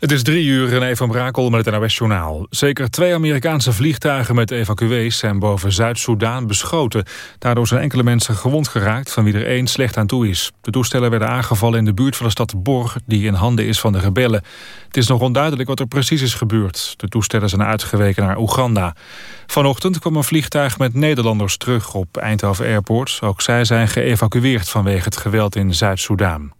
Het is drie uur, René van Brakel met het NOS-journaal. Zeker twee Amerikaanse vliegtuigen met evacuees zijn boven Zuid-Soedan beschoten. Daardoor zijn enkele mensen gewond geraakt, van wie er één slecht aan toe is. De toestellen werden aangevallen in de buurt van de stad Borg, die in handen is van de rebellen. Het is nog onduidelijk wat er precies is gebeurd. De toestellen zijn uitgeweken naar Oeganda. Vanochtend kwam een vliegtuig met Nederlanders terug op Eindhoven Airport. Ook zij zijn geëvacueerd vanwege het geweld in Zuid-Soedan.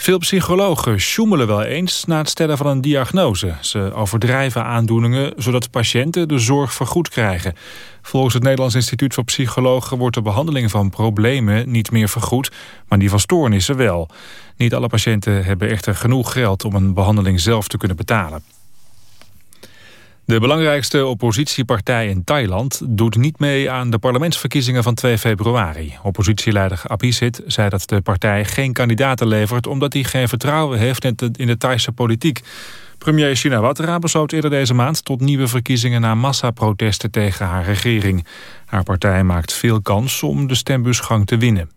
Veel psychologen sjoemelen wel eens na het stellen van een diagnose. Ze overdrijven aandoeningen zodat patiënten de zorg vergoed krijgen. Volgens het Nederlands Instituut voor Psychologen wordt de behandeling van problemen niet meer vergoed, maar die van stoornissen wel. Niet alle patiënten hebben echter genoeg geld om een behandeling zelf te kunnen betalen. De belangrijkste oppositiepartij in Thailand doet niet mee aan de parlementsverkiezingen van 2 februari. Oppositieleider Apisit zei dat de partij geen kandidaten levert omdat hij geen vertrouwen heeft in de Thaise politiek. Premier Shinawatra besloot eerder deze maand tot nieuwe verkiezingen na massaprotesten tegen haar regering. Haar partij maakt veel kans om de stembusgang te winnen.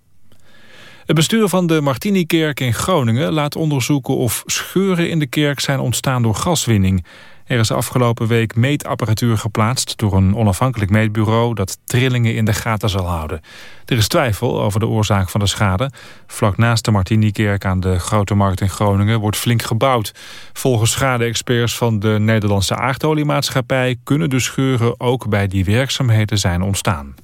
Het bestuur van de Martini-kerk in Groningen laat onderzoeken of scheuren in de kerk zijn ontstaan door gaswinning. Er is afgelopen week meetapparatuur geplaatst door een onafhankelijk meetbureau dat trillingen in de gaten zal houden. Er is twijfel over de oorzaak van de schade. Vlak naast de Martini-kerk aan de Grote Markt in Groningen wordt flink gebouwd. Volgens schade-experts van de Nederlandse aardoliemaatschappij kunnen de scheuren ook bij die werkzaamheden zijn ontstaan.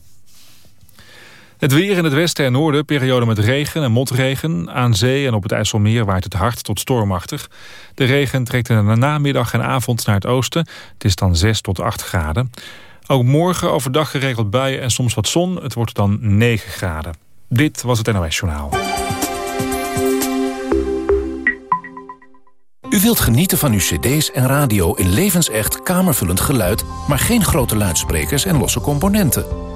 Het weer in het westen en noorden, periode met regen en motregen. Aan zee en op het IJsselmeer waait het hard tot stormachtig. De regen trekt in de namiddag en avond naar het oosten. Het is dan 6 tot 8 graden. Ook morgen overdag geregeld buien en soms wat zon. Het wordt dan 9 graden. Dit was het NOS Journaal. U wilt genieten van uw cd's en radio in levensecht kamervullend geluid... maar geen grote luidsprekers en losse componenten...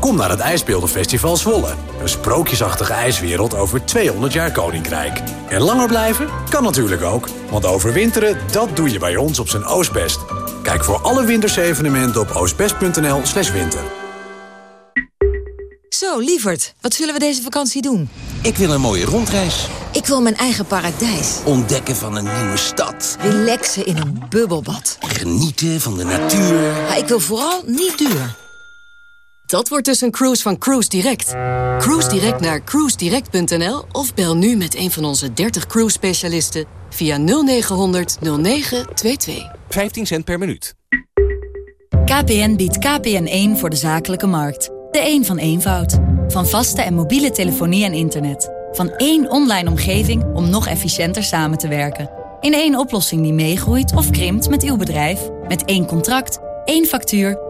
Kom naar het IJsbeeldenfestival Zwolle. Een sprookjesachtige ijswereld over 200 jaar Koninkrijk. En langer blijven? Kan natuurlijk ook. Want overwinteren, dat doe je bij ons op zijn Oostbest. Kijk voor alle wintersevenementen op oostbest.nl slash winter. Zo, lieverd, wat zullen we deze vakantie doen? Ik wil een mooie rondreis. Ik wil mijn eigen paradijs. Ontdekken van een nieuwe stad. Relaxen in een bubbelbad. Genieten van de natuur. Maar ik wil vooral niet duur. Dat wordt dus een cruise van Cruise Direct. Cruise Direct naar cruisedirect.nl of bel nu met een van onze 30 cruise specialisten via 0900 0922. 15 cent per minuut. KPN biedt KPN1 voor de zakelijke markt. De een van eenvoud. Van vaste en mobiele telefonie en internet. Van één online omgeving om nog efficiënter samen te werken. In één oplossing die meegroeit of krimpt met uw bedrijf. Met één contract, één factuur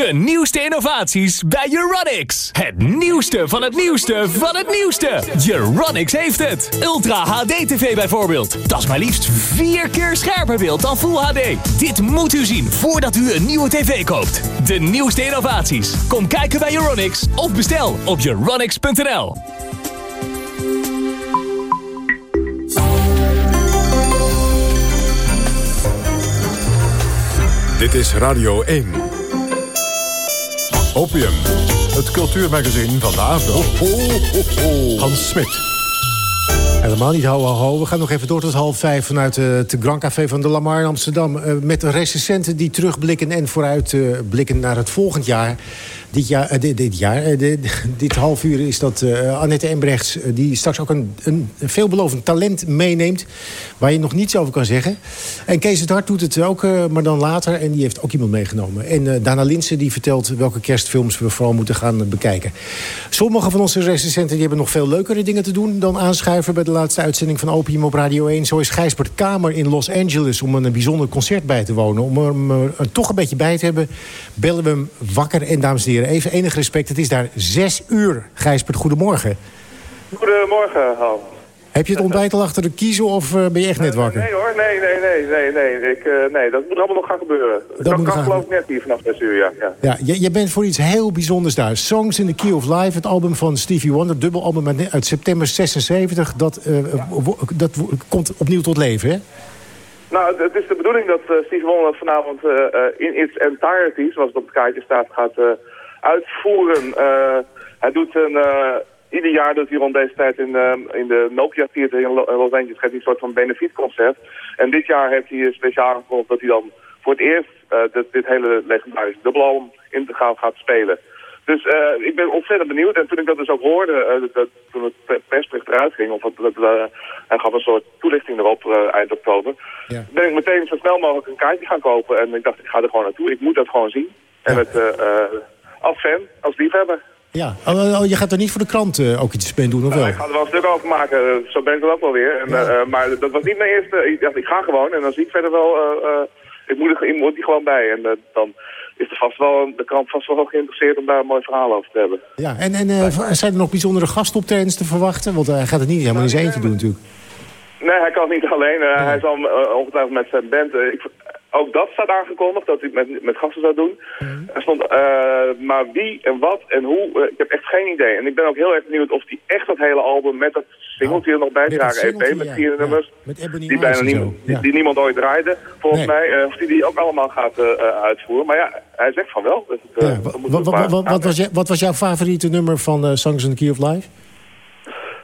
De nieuwste innovaties bij Euronics. Het nieuwste van het nieuwste van het nieuwste. Euronics heeft het. Ultra HD TV bijvoorbeeld. Dat is maar liefst vier keer scherper beeld dan Full HD. Dit moet u zien voordat u een nieuwe tv koopt. De nieuwste innovaties. Kom kijken bij Euronics of bestel op euronics.nl. Dit is Radio 1. Opium, het cultuurmagazin van de avond. Hans Smit. Helemaal niet ho, ho, ho. We gaan nog even door tot half vijf vanuit het Grand Café van de Lamar in Amsterdam. Uh, met recensenten die terugblikken en vooruit uh, blikken naar het volgend jaar. Dit, jaar, uh, dit, dit, half uur is dat Annette Embrechts... die straks ook een, een veelbelovend talent meeneemt... waar je nog niets over kan zeggen. En Kees het Hart doet het ook, maar dan later. En die heeft ook iemand meegenomen. En Dana Linsen die vertelt welke kerstfilms we vooral moeten gaan bekijken. Sommige van onze recensenten die hebben nog veel leukere dingen te doen... dan aanschuiven bij de laatste uitzending van Opium op Radio 1. Zo is Gijsbert Kamer in Los Angeles om een bijzonder concert bij te wonen. Om hem er toch een beetje bij te hebben, bellen we hem wakker. En dames en heren, even enig respect. Het is daar zes uur. Gijsbert, goedemorgen. Goedemorgen, Han. Heb je het ontbijt al achter de kiezel of uh, ben je echt net wakker? Nee hoor, nee, nee, nee, nee, nee. Ik, uh, nee dat moet allemaal nog gaan gebeuren. Dat, dat kan geloof ik net hier vanaf 6 uur, ja. Ja, ja je, je, bent voor iets heel bijzonders daar. Songs in the Key of Life, het album van Stevie Wonder, dubbelalbum uit september 76. Dat, uh, dat komt opnieuw tot leven, hè? Nou, het is de bedoeling dat Stevie Wonder vanavond in its entirety, zoals het op het kaartje staat, gaat uitvoeren. hij doet een ieder jaar doet hij rond deze tijd in, uh, in de Nokia Theater in Los Angeles geeft hij een soort van benefietconcert. En dit jaar heeft hij speciaal aangekondigd dat hij dan voor het eerst uh, dit, dit, hele legendarische dubbelalbum integraal gaat spelen. Dus uh, ik ben ontzettend benieuwd. En toen ik dat dus ook hoorde, dat, toen het persbericht eruit ging, of dat, hij gaf een soort toelichting erop eind oktober, ja. ben ik meteen zo snel mogelijk een kaartje gaan kopen. En ik dacht, ik ga er gewoon naartoe. Ik moet dat gewoon zien. En het als fan, als liefhebber. Ja, oh, oh, je gaat er niet voor de krant uh, ook iets mee doen, of wel? ik ga er wel een stuk over maken, eh, zo ben ik er ook wel weer. En, ja. uh, maar dat was niet mijn eerste, ik dacht ik ga gewoon en dan zie ik verder wel, ik moet er, ik moet die gewoon bij. En dan is er vast wel, de krant vast wel geïnteresseerd om daar een mooi verhaal over te hebben. Ja, en, en zijn er nog bijzondere gastoptredens te verwachten? Want hij gaat het niet helemaal in zijn eentje doen natuurlijk. Nee, hij kan het niet alleen. Uh, Hij zal uh, ongetwijfeld met zijn band... Uh, ik, ook dat staat aangekondigd, dat hij met, met gasten zou doen. Mm. Er stond, maar wie en wat en hoe, ik heb echt geen idee. En ik ben ook heel erg benieuwd of hij echt dat hele album met dat singeltje er nog bij dragen EP met vier nummers. die bijna niemand, die, die, niemand ooit draaide, volgens nee. mij. of hij die ook allemaal gaat uitvoeren. Maar ja, hij zegt van wel. Dus het, wat, wat, wat, wat, was wat was jouw favoriete nummer van Songs in the Key of Life?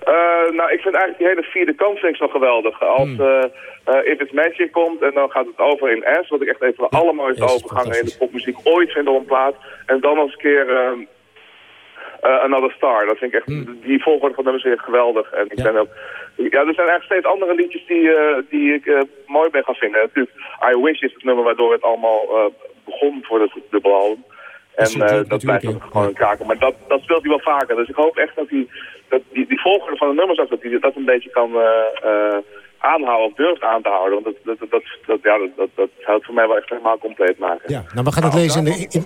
Uh, nou, ik vind eigenlijk die hele vierde ik zo geweldig. Als uh, uh, If It's Magic komt en dan gaat het over in S, wat ik echt even de allermooiste yes, overgangen in de popmuziek ooit vind op een plaat. En dan nog eens een keer uh, Another Star. Dat vind ik echt, hmm. die volgorde van nummers weer geweldig. En ik ja. ben ook, ja, er zijn eigenlijk steeds andere liedjes die, die ik mooi ben gaan vinden. Natuurlijk, I Wish is het nummer waardoor het allemaal begon voor het dubbelalbum. En uh, dat blijft ook gewoon een kaken. Maar dat, dat speelt hij wel vaker. Dus ik hoop echt dat, hij, dat die, die volgorde van de nummers dat hij dat een beetje kan uh, uh, aanhouden of durft aan te houden. Want dat, dat, dat, dat, ja, dat, dat, dat zou het voor mij wel echt helemaal compleet maken. Ja, nou we gaan het nou, lezen in de... In,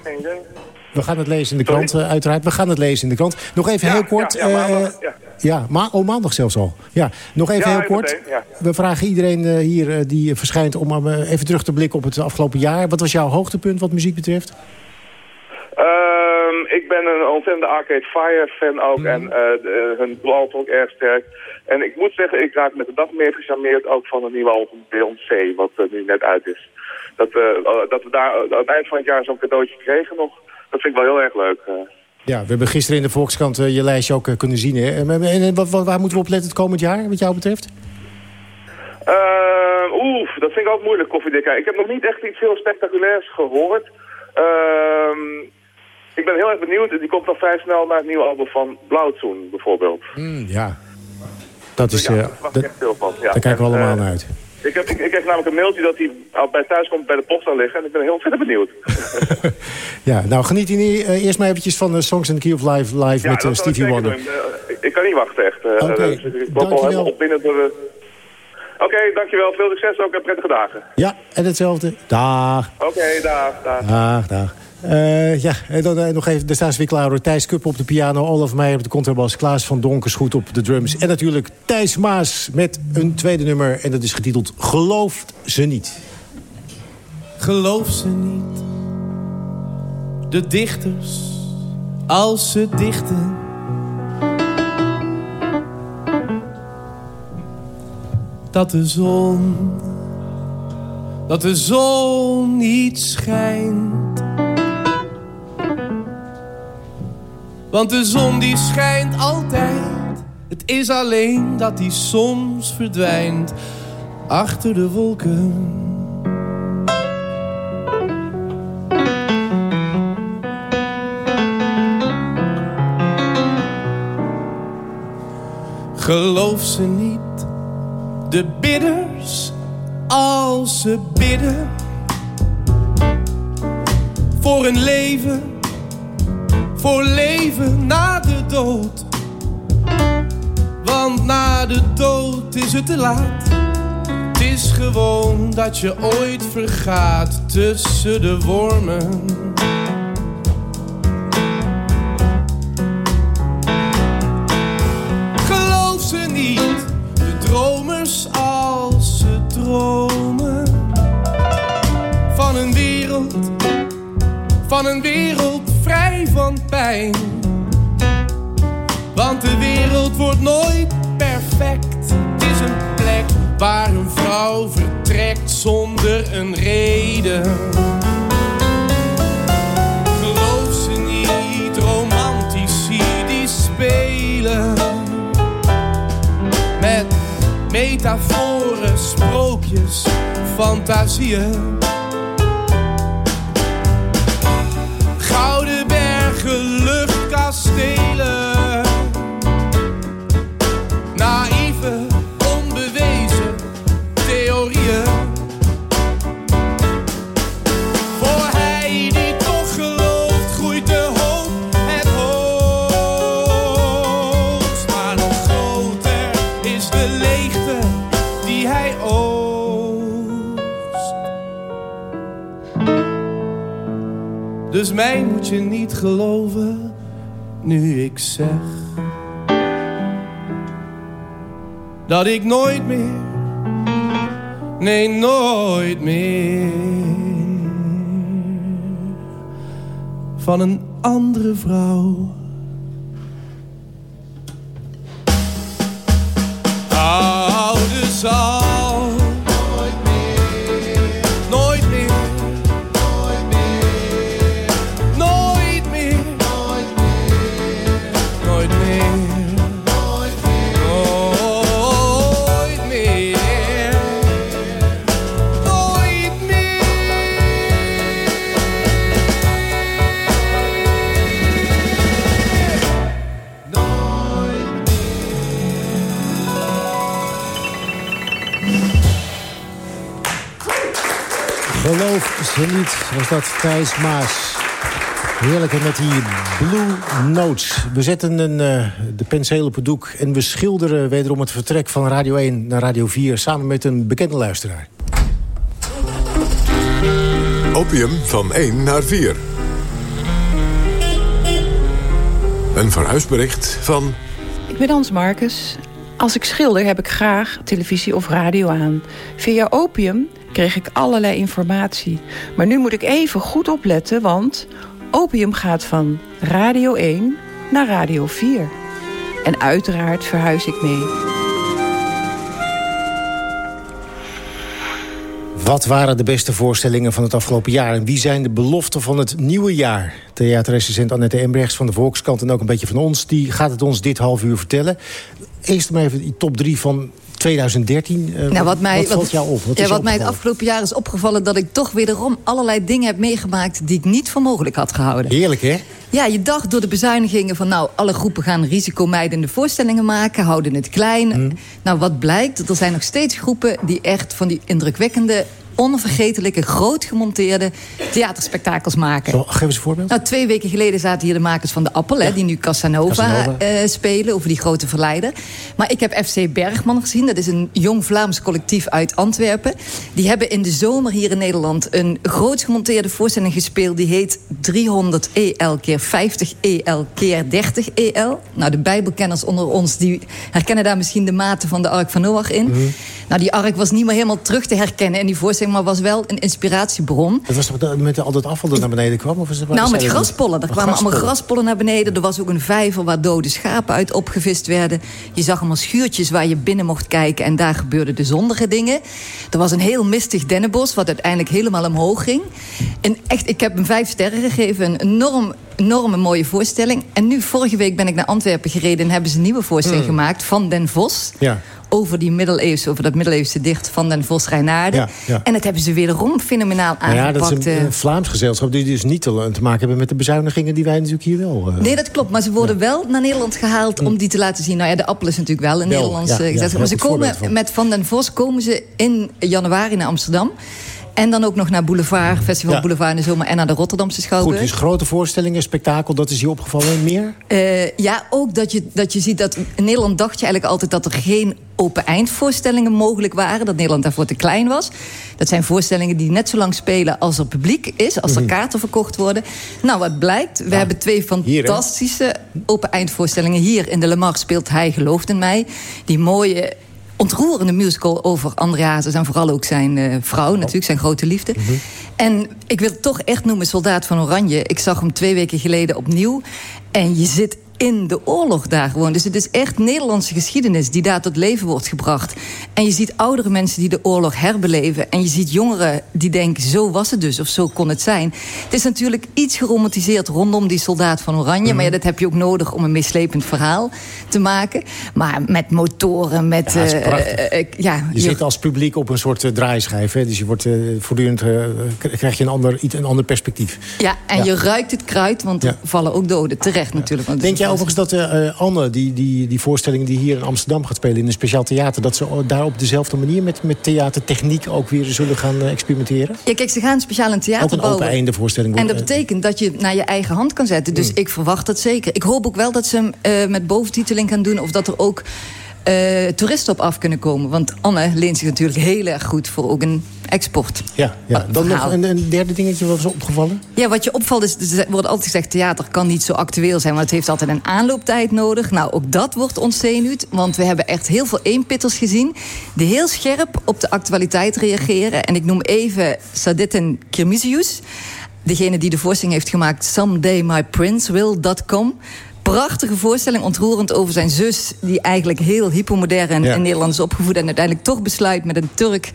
we gaan het lezen in de krant, uh, uiteraard. We gaan het lezen in de krant. Nog even ja, heel kort. Ja, ja, maandag, uh, ja. maar, oh, maandag zelfs al. Ja, nog even heel kort. Meteen, we vragen iedereen uh, hier die verschijnt om even terug te blikken op het afgelopen jaar. Wat was jouw hoogtepunt wat muziek betreft? Um, ik ben een ontzettende Arcade Fire fan ook. Mm. En uh, de, hun blad ook erg sterk. En ik moet zeggen, ik raak met de dag meer gecharmeerd ook van een nieuwe album Beyoncé, wat uh, nu net uit is. Dat, uh, dat we daar aan het eind van het jaar zo'n cadeautje kregen nog, dat vind ik wel heel erg leuk. Ja, we hebben gisteren in de Volkskrant je lijstje ook kunnen zien. Hè? En, en wat, waar moeten we op letten het komend jaar, wat jou betreft? Oeh, dat vind ik ook moeilijk, koffiedikker. Ik heb nog niet echt iets heel spectaculairs gehoord. Ehm ik ben heel erg benieuwd. Die komt al vrij snel naar het nieuwe album van Blauwzoen, bijvoorbeeld. Mm, ja. Dat is... Ja, uh, daar echt veel van. Ja. Daar kijken we allemaal uh, naar uit. Ik, heb, ik, ik kreeg namelijk een mailtje dat hij al bij thuis komt bij de post zou liggen. En ik ben heel ontzettend benieuwd. ja, nou geniet hier uh, eerst maar eventjes van uh, Songs in the Key of Life live ja, met uh, Stevie Wonder. Ik, ik, kan niet wachten echt. Oké, okay, dus ik loop al helemaal op binnen door de... Oké, okay, dankjewel. Veel succes ook en prettige dagen. Ja, en hetzelfde. Dag. Oké, okay, dag, dag. Dag, dag. Uh, ja, en dan uh, nog even, daar staan ze weer klaar. Thijs Kupp op de piano, Olaf Meijer op de contrabas... Klaas van Donkersgoed op de drums. En natuurlijk Thijs Maas met een tweede nummer. En dat is getiteld Geloof ze niet. Geloof ze niet. De dichters, als ze dichten... Dat de zon, dat de zon niet schijnt Want de zon die schijnt altijd. Het is alleen dat die soms verdwijnt achter de wolken. Geloof ze niet, de bidders als ze bidden voor een leven, voor leven na de dood. Want na de dood is het te laat. Het is gewoon dat je ooit vergaat tussen de wormen. Geloof ze niet, de dromers als ze dromen van een wereld, van een wereld van pijn. Want de wereld wordt nooit perfect. Het is een plek waar een vrouw vertrekt zonder een reden. Geloof ze niet, romantici die spelen met metaforen, sprookjes, fantasieën. Dus mij moet je niet geloven nu ik zeg dat ik nooit meer, nee nooit meer van een andere vrouw houden zal. Was dat Thijs Maas. Heerlijk, en met die Blue Notes. We zetten een, eh, de penseel op het doek en we schilderen wederom het vertrek van Radio 1 naar Radio 4... samen met een bekende luisteraar. Opium van 1 naar 4. Een verhuisbericht van... Ik ben Hans Marcus. Als ik schilder heb ik graag televisie of radio aan. Via Opium kreeg ik allerlei informatie. Maar nu moet ik even goed opletten, want Opium gaat van Radio 1 naar Radio 4. En uiteraard verhuis ik mee. Wat waren de beste voorstellingen van het afgelopen jaar... en wie zijn de beloften van het nieuwe jaar? Theaterrecensent Annette Embrechts van de Volkskrant... en ook een beetje van ons, die gaat het ons dit half uur vertellen. Eerst maar even die top 3 van 2013. Uh, Nou, wat mij, wat valt jou op? Wat ja, is wat mij het afgelopen jaar is opgevallen... dat ik toch wederom allerlei dingen heb meegemaakt... die ik niet voor mogelijk had gehouden. Heerlijk, hè? Ja, je dacht door de bezuinigingen van... nou, alle groepen gaan risicomijdende voorstellingen maken... houden het klein. Nou, wat blijkt? Er zijn nog steeds groepen die echt van die indrukwekkende onvergetelijke, groot gemonteerde theaterspektakels maken. Zo, geef eens een voorbeeld. Nou, twee weken geleden zaten hier de makers van de Appel... Hè, die nu Casanova, Casanova. eh, spelen, over die grote verleider. Maar ik heb FC Bergman gezien. Dat is een jong Vlaams collectief uit Antwerpen. Die hebben in de zomer hier in Nederland... een groot gemonteerde voorstelling gespeeld... die heet 300 EL keer 50 EL keer 30 EL. Nou, de bijbelkenners onder ons... die herkennen daar misschien de mate van de Ark van Noach in. Mhm. Nou, die Ark was niet meer helemaal terug te herkennen in die voorstelling... maar was wel een inspiratiebron. Het was toch dat met al dat afval dat naar beneden kwam? Of is het, Nou, met graspollen. Er Oh, kwamen allemaal graspollen. graspollen naar beneden. Er was ook een vijver waar dode schapen uit opgevist werden. Je zag allemaal schuurtjes waar je binnen mocht kijken... en daar gebeurden de zondige dingen. Er was een heel mistig dennenbos... wat uiteindelijk helemaal omhoog ging. En echt, ik heb hem vijf sterren gegeven. Een enorm enorme mooie voorstelling. En nu, vorige week ben ik naar Antwerpen gereden... en hebben ze een nieuwe voorstelling Mm. gemaakt van Den Vos. Ja. Over, die middeleeuwse, over dat middeleeuwse dicht van Den Vos Reinaarden. Ja, ja. En dat hebben ze wederom fenomenaal Nou ja, aangepakt. dat is een, eh. een Vlaams gezelschap die dus niet te, te maken hebben met de bezuinigingen die wij natuurlijk hier wel. eh, Nee, dat klopt. Maar ze worden wel naar Nederland gehaald om die te laten zien. Nou ja, de appel is natuurlijk wel een Wel, Nederlands ja, eh, gezelschap. maar ze komen van. met Van den Vos komen ze in januari naar Amsterdam. En dan ook nog naar Boulevard, Festival Ja. Boulevard in de zomer... en naar de Rotterdamse Goed, Schouwburg. dus grote voorstellingen, spektakel, dat is je opgevallen. Meer? Eh, ja, ook dat je, dat je ziet dat... In Nederland dacht je eigenlijk altijd dat er geen open eindvoorstellingen mogelijk waren. Dat Nederland daarvoor te klein was. Dat zijn voorstellingen die net zo lang spelen als er publiek is. Als er Mhm. kaarten verkocht worden. Nou, wat blijkt? We hebben twee fantastische open eindvoorstellingen. Hier in de Lamar speelt Hij gelooft in mij. Die mooie ontroerende musical over André Hazes... en vooral ook zijn eh, vrouw, natuurlijk, zijn grote liefde. En ik wil het toch echt noemen Soldaat van Oranje. Ik zag hem twee weken geleden opnieuw. En je zit in de oorlog daar gewoon. Dus het is echt Nederlandse geschiedenis die daar tot leven wordt gebracht. En je ziet oudere mensen die de oorlog herbeleven. En je ziet jongeren die denken, zo was het dus, of zo kon het zijn. Het is natuurlijk iets geromantiseerd rondom die soldaat van Oranje. Maar ja, dat heb je ook nodig om een meeslepend verhaal te maken. Maar met motoren, met... Ja, eh, eh, eh, ja, Je zit als publiek op een soort draaischijf. Hè? Dus je wordt voortdurend krijg je een ander, iets, een ander perspectief. Ja, en Ja. je ruikt het kruid, want er vallen ook doden. Terecht natuurlijk. want Denk jij overigens dat eh, eh, Anne, die, die, die voorstelling die hier in Amsterdam gaat spelen... in een speciaal theater, dat ze daar op dezelfde manier met, met theatertechniek ook weer zullen gaan eh, experimenteren? Ja, kijk, ze gaan speciaal een theater Ook een bouwen. open einde voorstelling En dat betekent dat je naar je eigen hand kan zetten. Dus ik verwacht dat zeker. Ik hoop ook wel dat ze hem met boventiteling gaan doen... of dat er ook eh, toeristen op af kunnen komen. Want Anne leent zich natuurlijk heel erg goed voor ook een export. Ja, ja. dan nog een, een derde dingetje wat is opgevallen. Ja, wat je opvalt is, er wordt altijd gezegd... theater kan niet zo actueel zijn, want het heeft altijd een aanlooptijd nodig. Nou, ook dat wordt ontzenuwd, want we hebben echt heel veel eenpitters gezien... die heel scherp op de actualiteit reageren. En ik noem even Saditten Kirmizius... degene die de voorstelling heeft gemaakt... Someday My Prince Will.com... Prachtige voorstelling, ontroerend over zijn zus... die eigenlijk heel hypermodern Ja. in Nederland is opgevoed... en uiteindelijk toch besluit met een Turk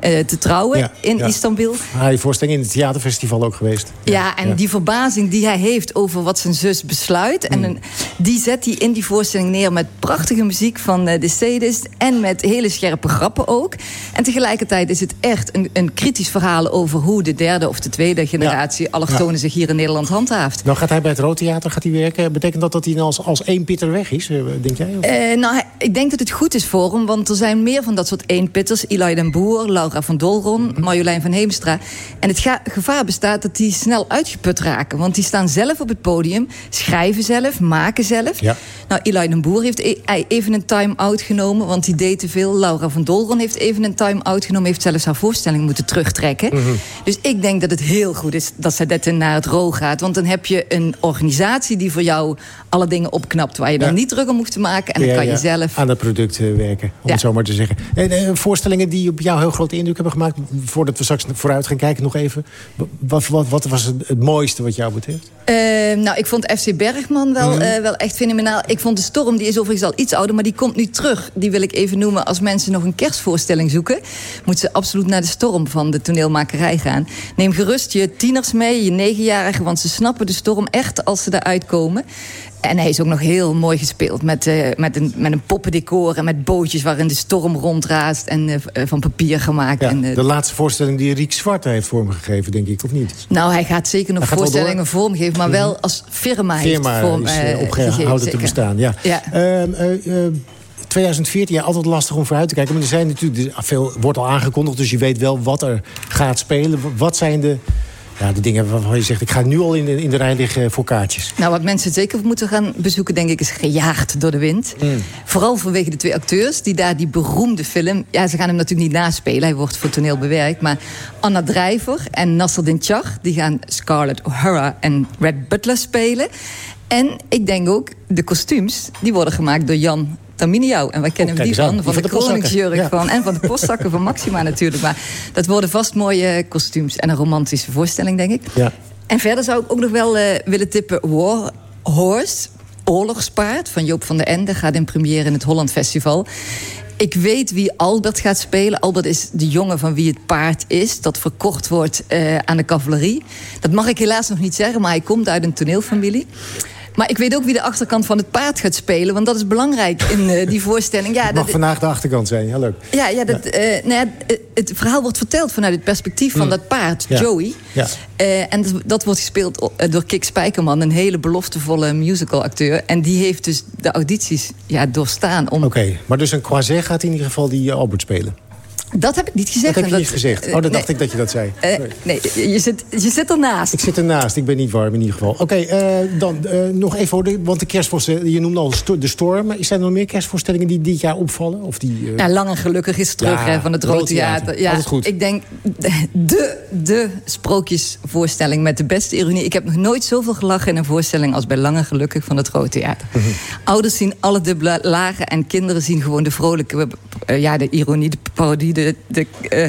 eh, te trouwen Ja, in ja. Istanbul. Ah, die voorstelling in het theaterfestival ook geweest. Ja, en Ja. die verbazing die hij heeft over wat zijn zus besluit... En een- die zet hij in die voorstelling neer met prachtige muziek van eh, de Sadist... en met hele scherpe grappen ook. En tegelijkertijd is het echt een, een kritisch verhaal... over hoe de derde of de tweede generatie allochtonen zich hier in Nederland handhaaft. Nou gaat hij bij het Rood Theater gaat hij werken. Betekent dat dat hij als, als één pitter weg is, eh, denk jij? Eh, nou, ik denk dat het goed is voor hem, want er zijn meer van dat soort eenpitters. Eli den Boer, Laura van Dolron, Mhm. Marjolein van Heemstra. En het gevaar bestaat dat die snel uitgeput raken. Want die staan zelf op het podium, schrijven zelf, maken zelf. Ja. Nou, Eli den Boer heeft e- even een time-out genomen, want die deed te veel. Laura van Dolron heeft even een time-out genomen, heeft zelfs haar voorstelling moeten terugtrekken. Mhm. Dus ik denk dat het heel goed is dat Sadette naar het RO gaat. Want dan heb je een organisatie die voor jou alle dingen opknapt... waar je dan Ja. niet druk om hoeft te maken. En dan kan je zelf... aan het product werken, om het zo maar te zeggen. En, eh, voorstellingen die op jou heel grote indruk hebben gemaakt... voordat we straks vooruit gaan kijken nog even. Wat, wat, wat was het, het mooiste wat jou betreft? Eh, nou, ik vond FC Bergman wel, Mhm. eh, wel echt fenomenaal. Ik vond de Storm, die is overigens al iets ouder... maar die komt nu terug. Die wil ik even noemen. Als mensen nog een kerstvoorstelling zoeken... moeten ze absoluut naar de Storm van de toneelmakerij gaan. Neem gerust je tieners mee, je negenjarigen... want ze snappen de Storm echt als ze eruit komen. En hij is ook nog heel mooi gespeeld met, eh, met, een, met een poppendecor... en met bootjes waarin de storm rondraast... en eh, eh, van papier gemaakt. Ja, en, de laatste voorstelling die Riek Zwart heeft vormgegeven, denk ik, of niet? nou, hij gaat zeker nog Hij voorstellingen vormgeven... maar wel als firma, Firma heeft vorm is opgehouden te bestaan. Ja. Ja. Ehm, eh, eh, 2014, ja, altijd lastig om vooruit te kijken. Maar er zijn natuurlijk, veel wordt al aangekondigd, dus je weet wel wat er gaat spelen. Wat zijn de, ja, de dingen waarvan je zegt, ik ga nu al in de, in de rij liggen voor kaartjes? Nou, wat mensen zeker moeten gaan bezoeken, denk ik, is Gejaagd door de Wind. Vooral vanwege de twee acteurs die daar die beroemde film... Ja, ze gaan hem natuurlijk niet naspelen, hij wordt voor toneel bewerkt... maar Anna Drijver en Nasruddin Char, die gaan Scarlett O'Hara en Red Butler spelen. En ik denk ook, de kostuums, die worden gemaakt door Jan... Taminiau. En wij kennen Oh, hem kijk die van, van Die de van de postzakken. Koningsjurk Ja. van, en van de postzakken van Maxima natuurlijk. Maar dat worden vast mooie kostuums en een romantische voorstelling, denk ik. Ja. En verder zou ik ook nog wel eh, willen tippen War Horse, Oorlogspaard van Joop van der Ende, gaat in première in het Holland Festival. Ik weet wie Albert gaat spelen. Albert is de jongen van wie het paard is. Dat verkocht wordt uh, aan de cavalerie. Dat mag ik helaas nog niet zeggen, maar hij komt uit een toneelfamilie. Maar ik weet ook wie de achterkant van het paard gaat spelen. Want dat is belangrijk in uh, die voorstelling. Ja, het mag vandaag de achterkant zijn, ja leuk. Ja, ja, dat, ja. Uh, nou ja, het verhaal wordt verteld vanuit het perspectief van mm. dat paard, ja. Joey. Ja. Uh, en dat, dat, wordt gespeeld door Kik Spijkerman, een hele beloftevolle musicalacteur. En die heeft dus de audities ja, doorstaan. Om... Oké, okay, maar dus een Croiset gaat in ieder geval die Albert spelen? Dat heb ik niet gezegd. Dat heb je niet gezegd. Oh, dat nee. dacht ik dat je dat zei. Uh, nee, je zit, je zit ernaast. Ik zit ernaast. Ik ben niet warm in ieder geval. Oké, okay, uh, dan uh, nog even voor de... Want de kerstvoorstelling... Je noemde al de storm. Zijn er nog meer kerstvoorstellingen die dit jaar opvallen? Of die, Ja, Lang en Gelukkig is terug ja, hè, van het Rood Theater. Ja, goed. Ik denk de, de sprookjesvoorstelling met de beste ironie. Ik heb nog nooit zoveel gelachen in een voorstelling... als bij Lang en Gelukkig van het Rood Theater. Mm -hmm. Ouders zien alle dubbele lagen... en kinderen zien gewoon de vrolijke... ja, de ironie, de parodie, de... de uh,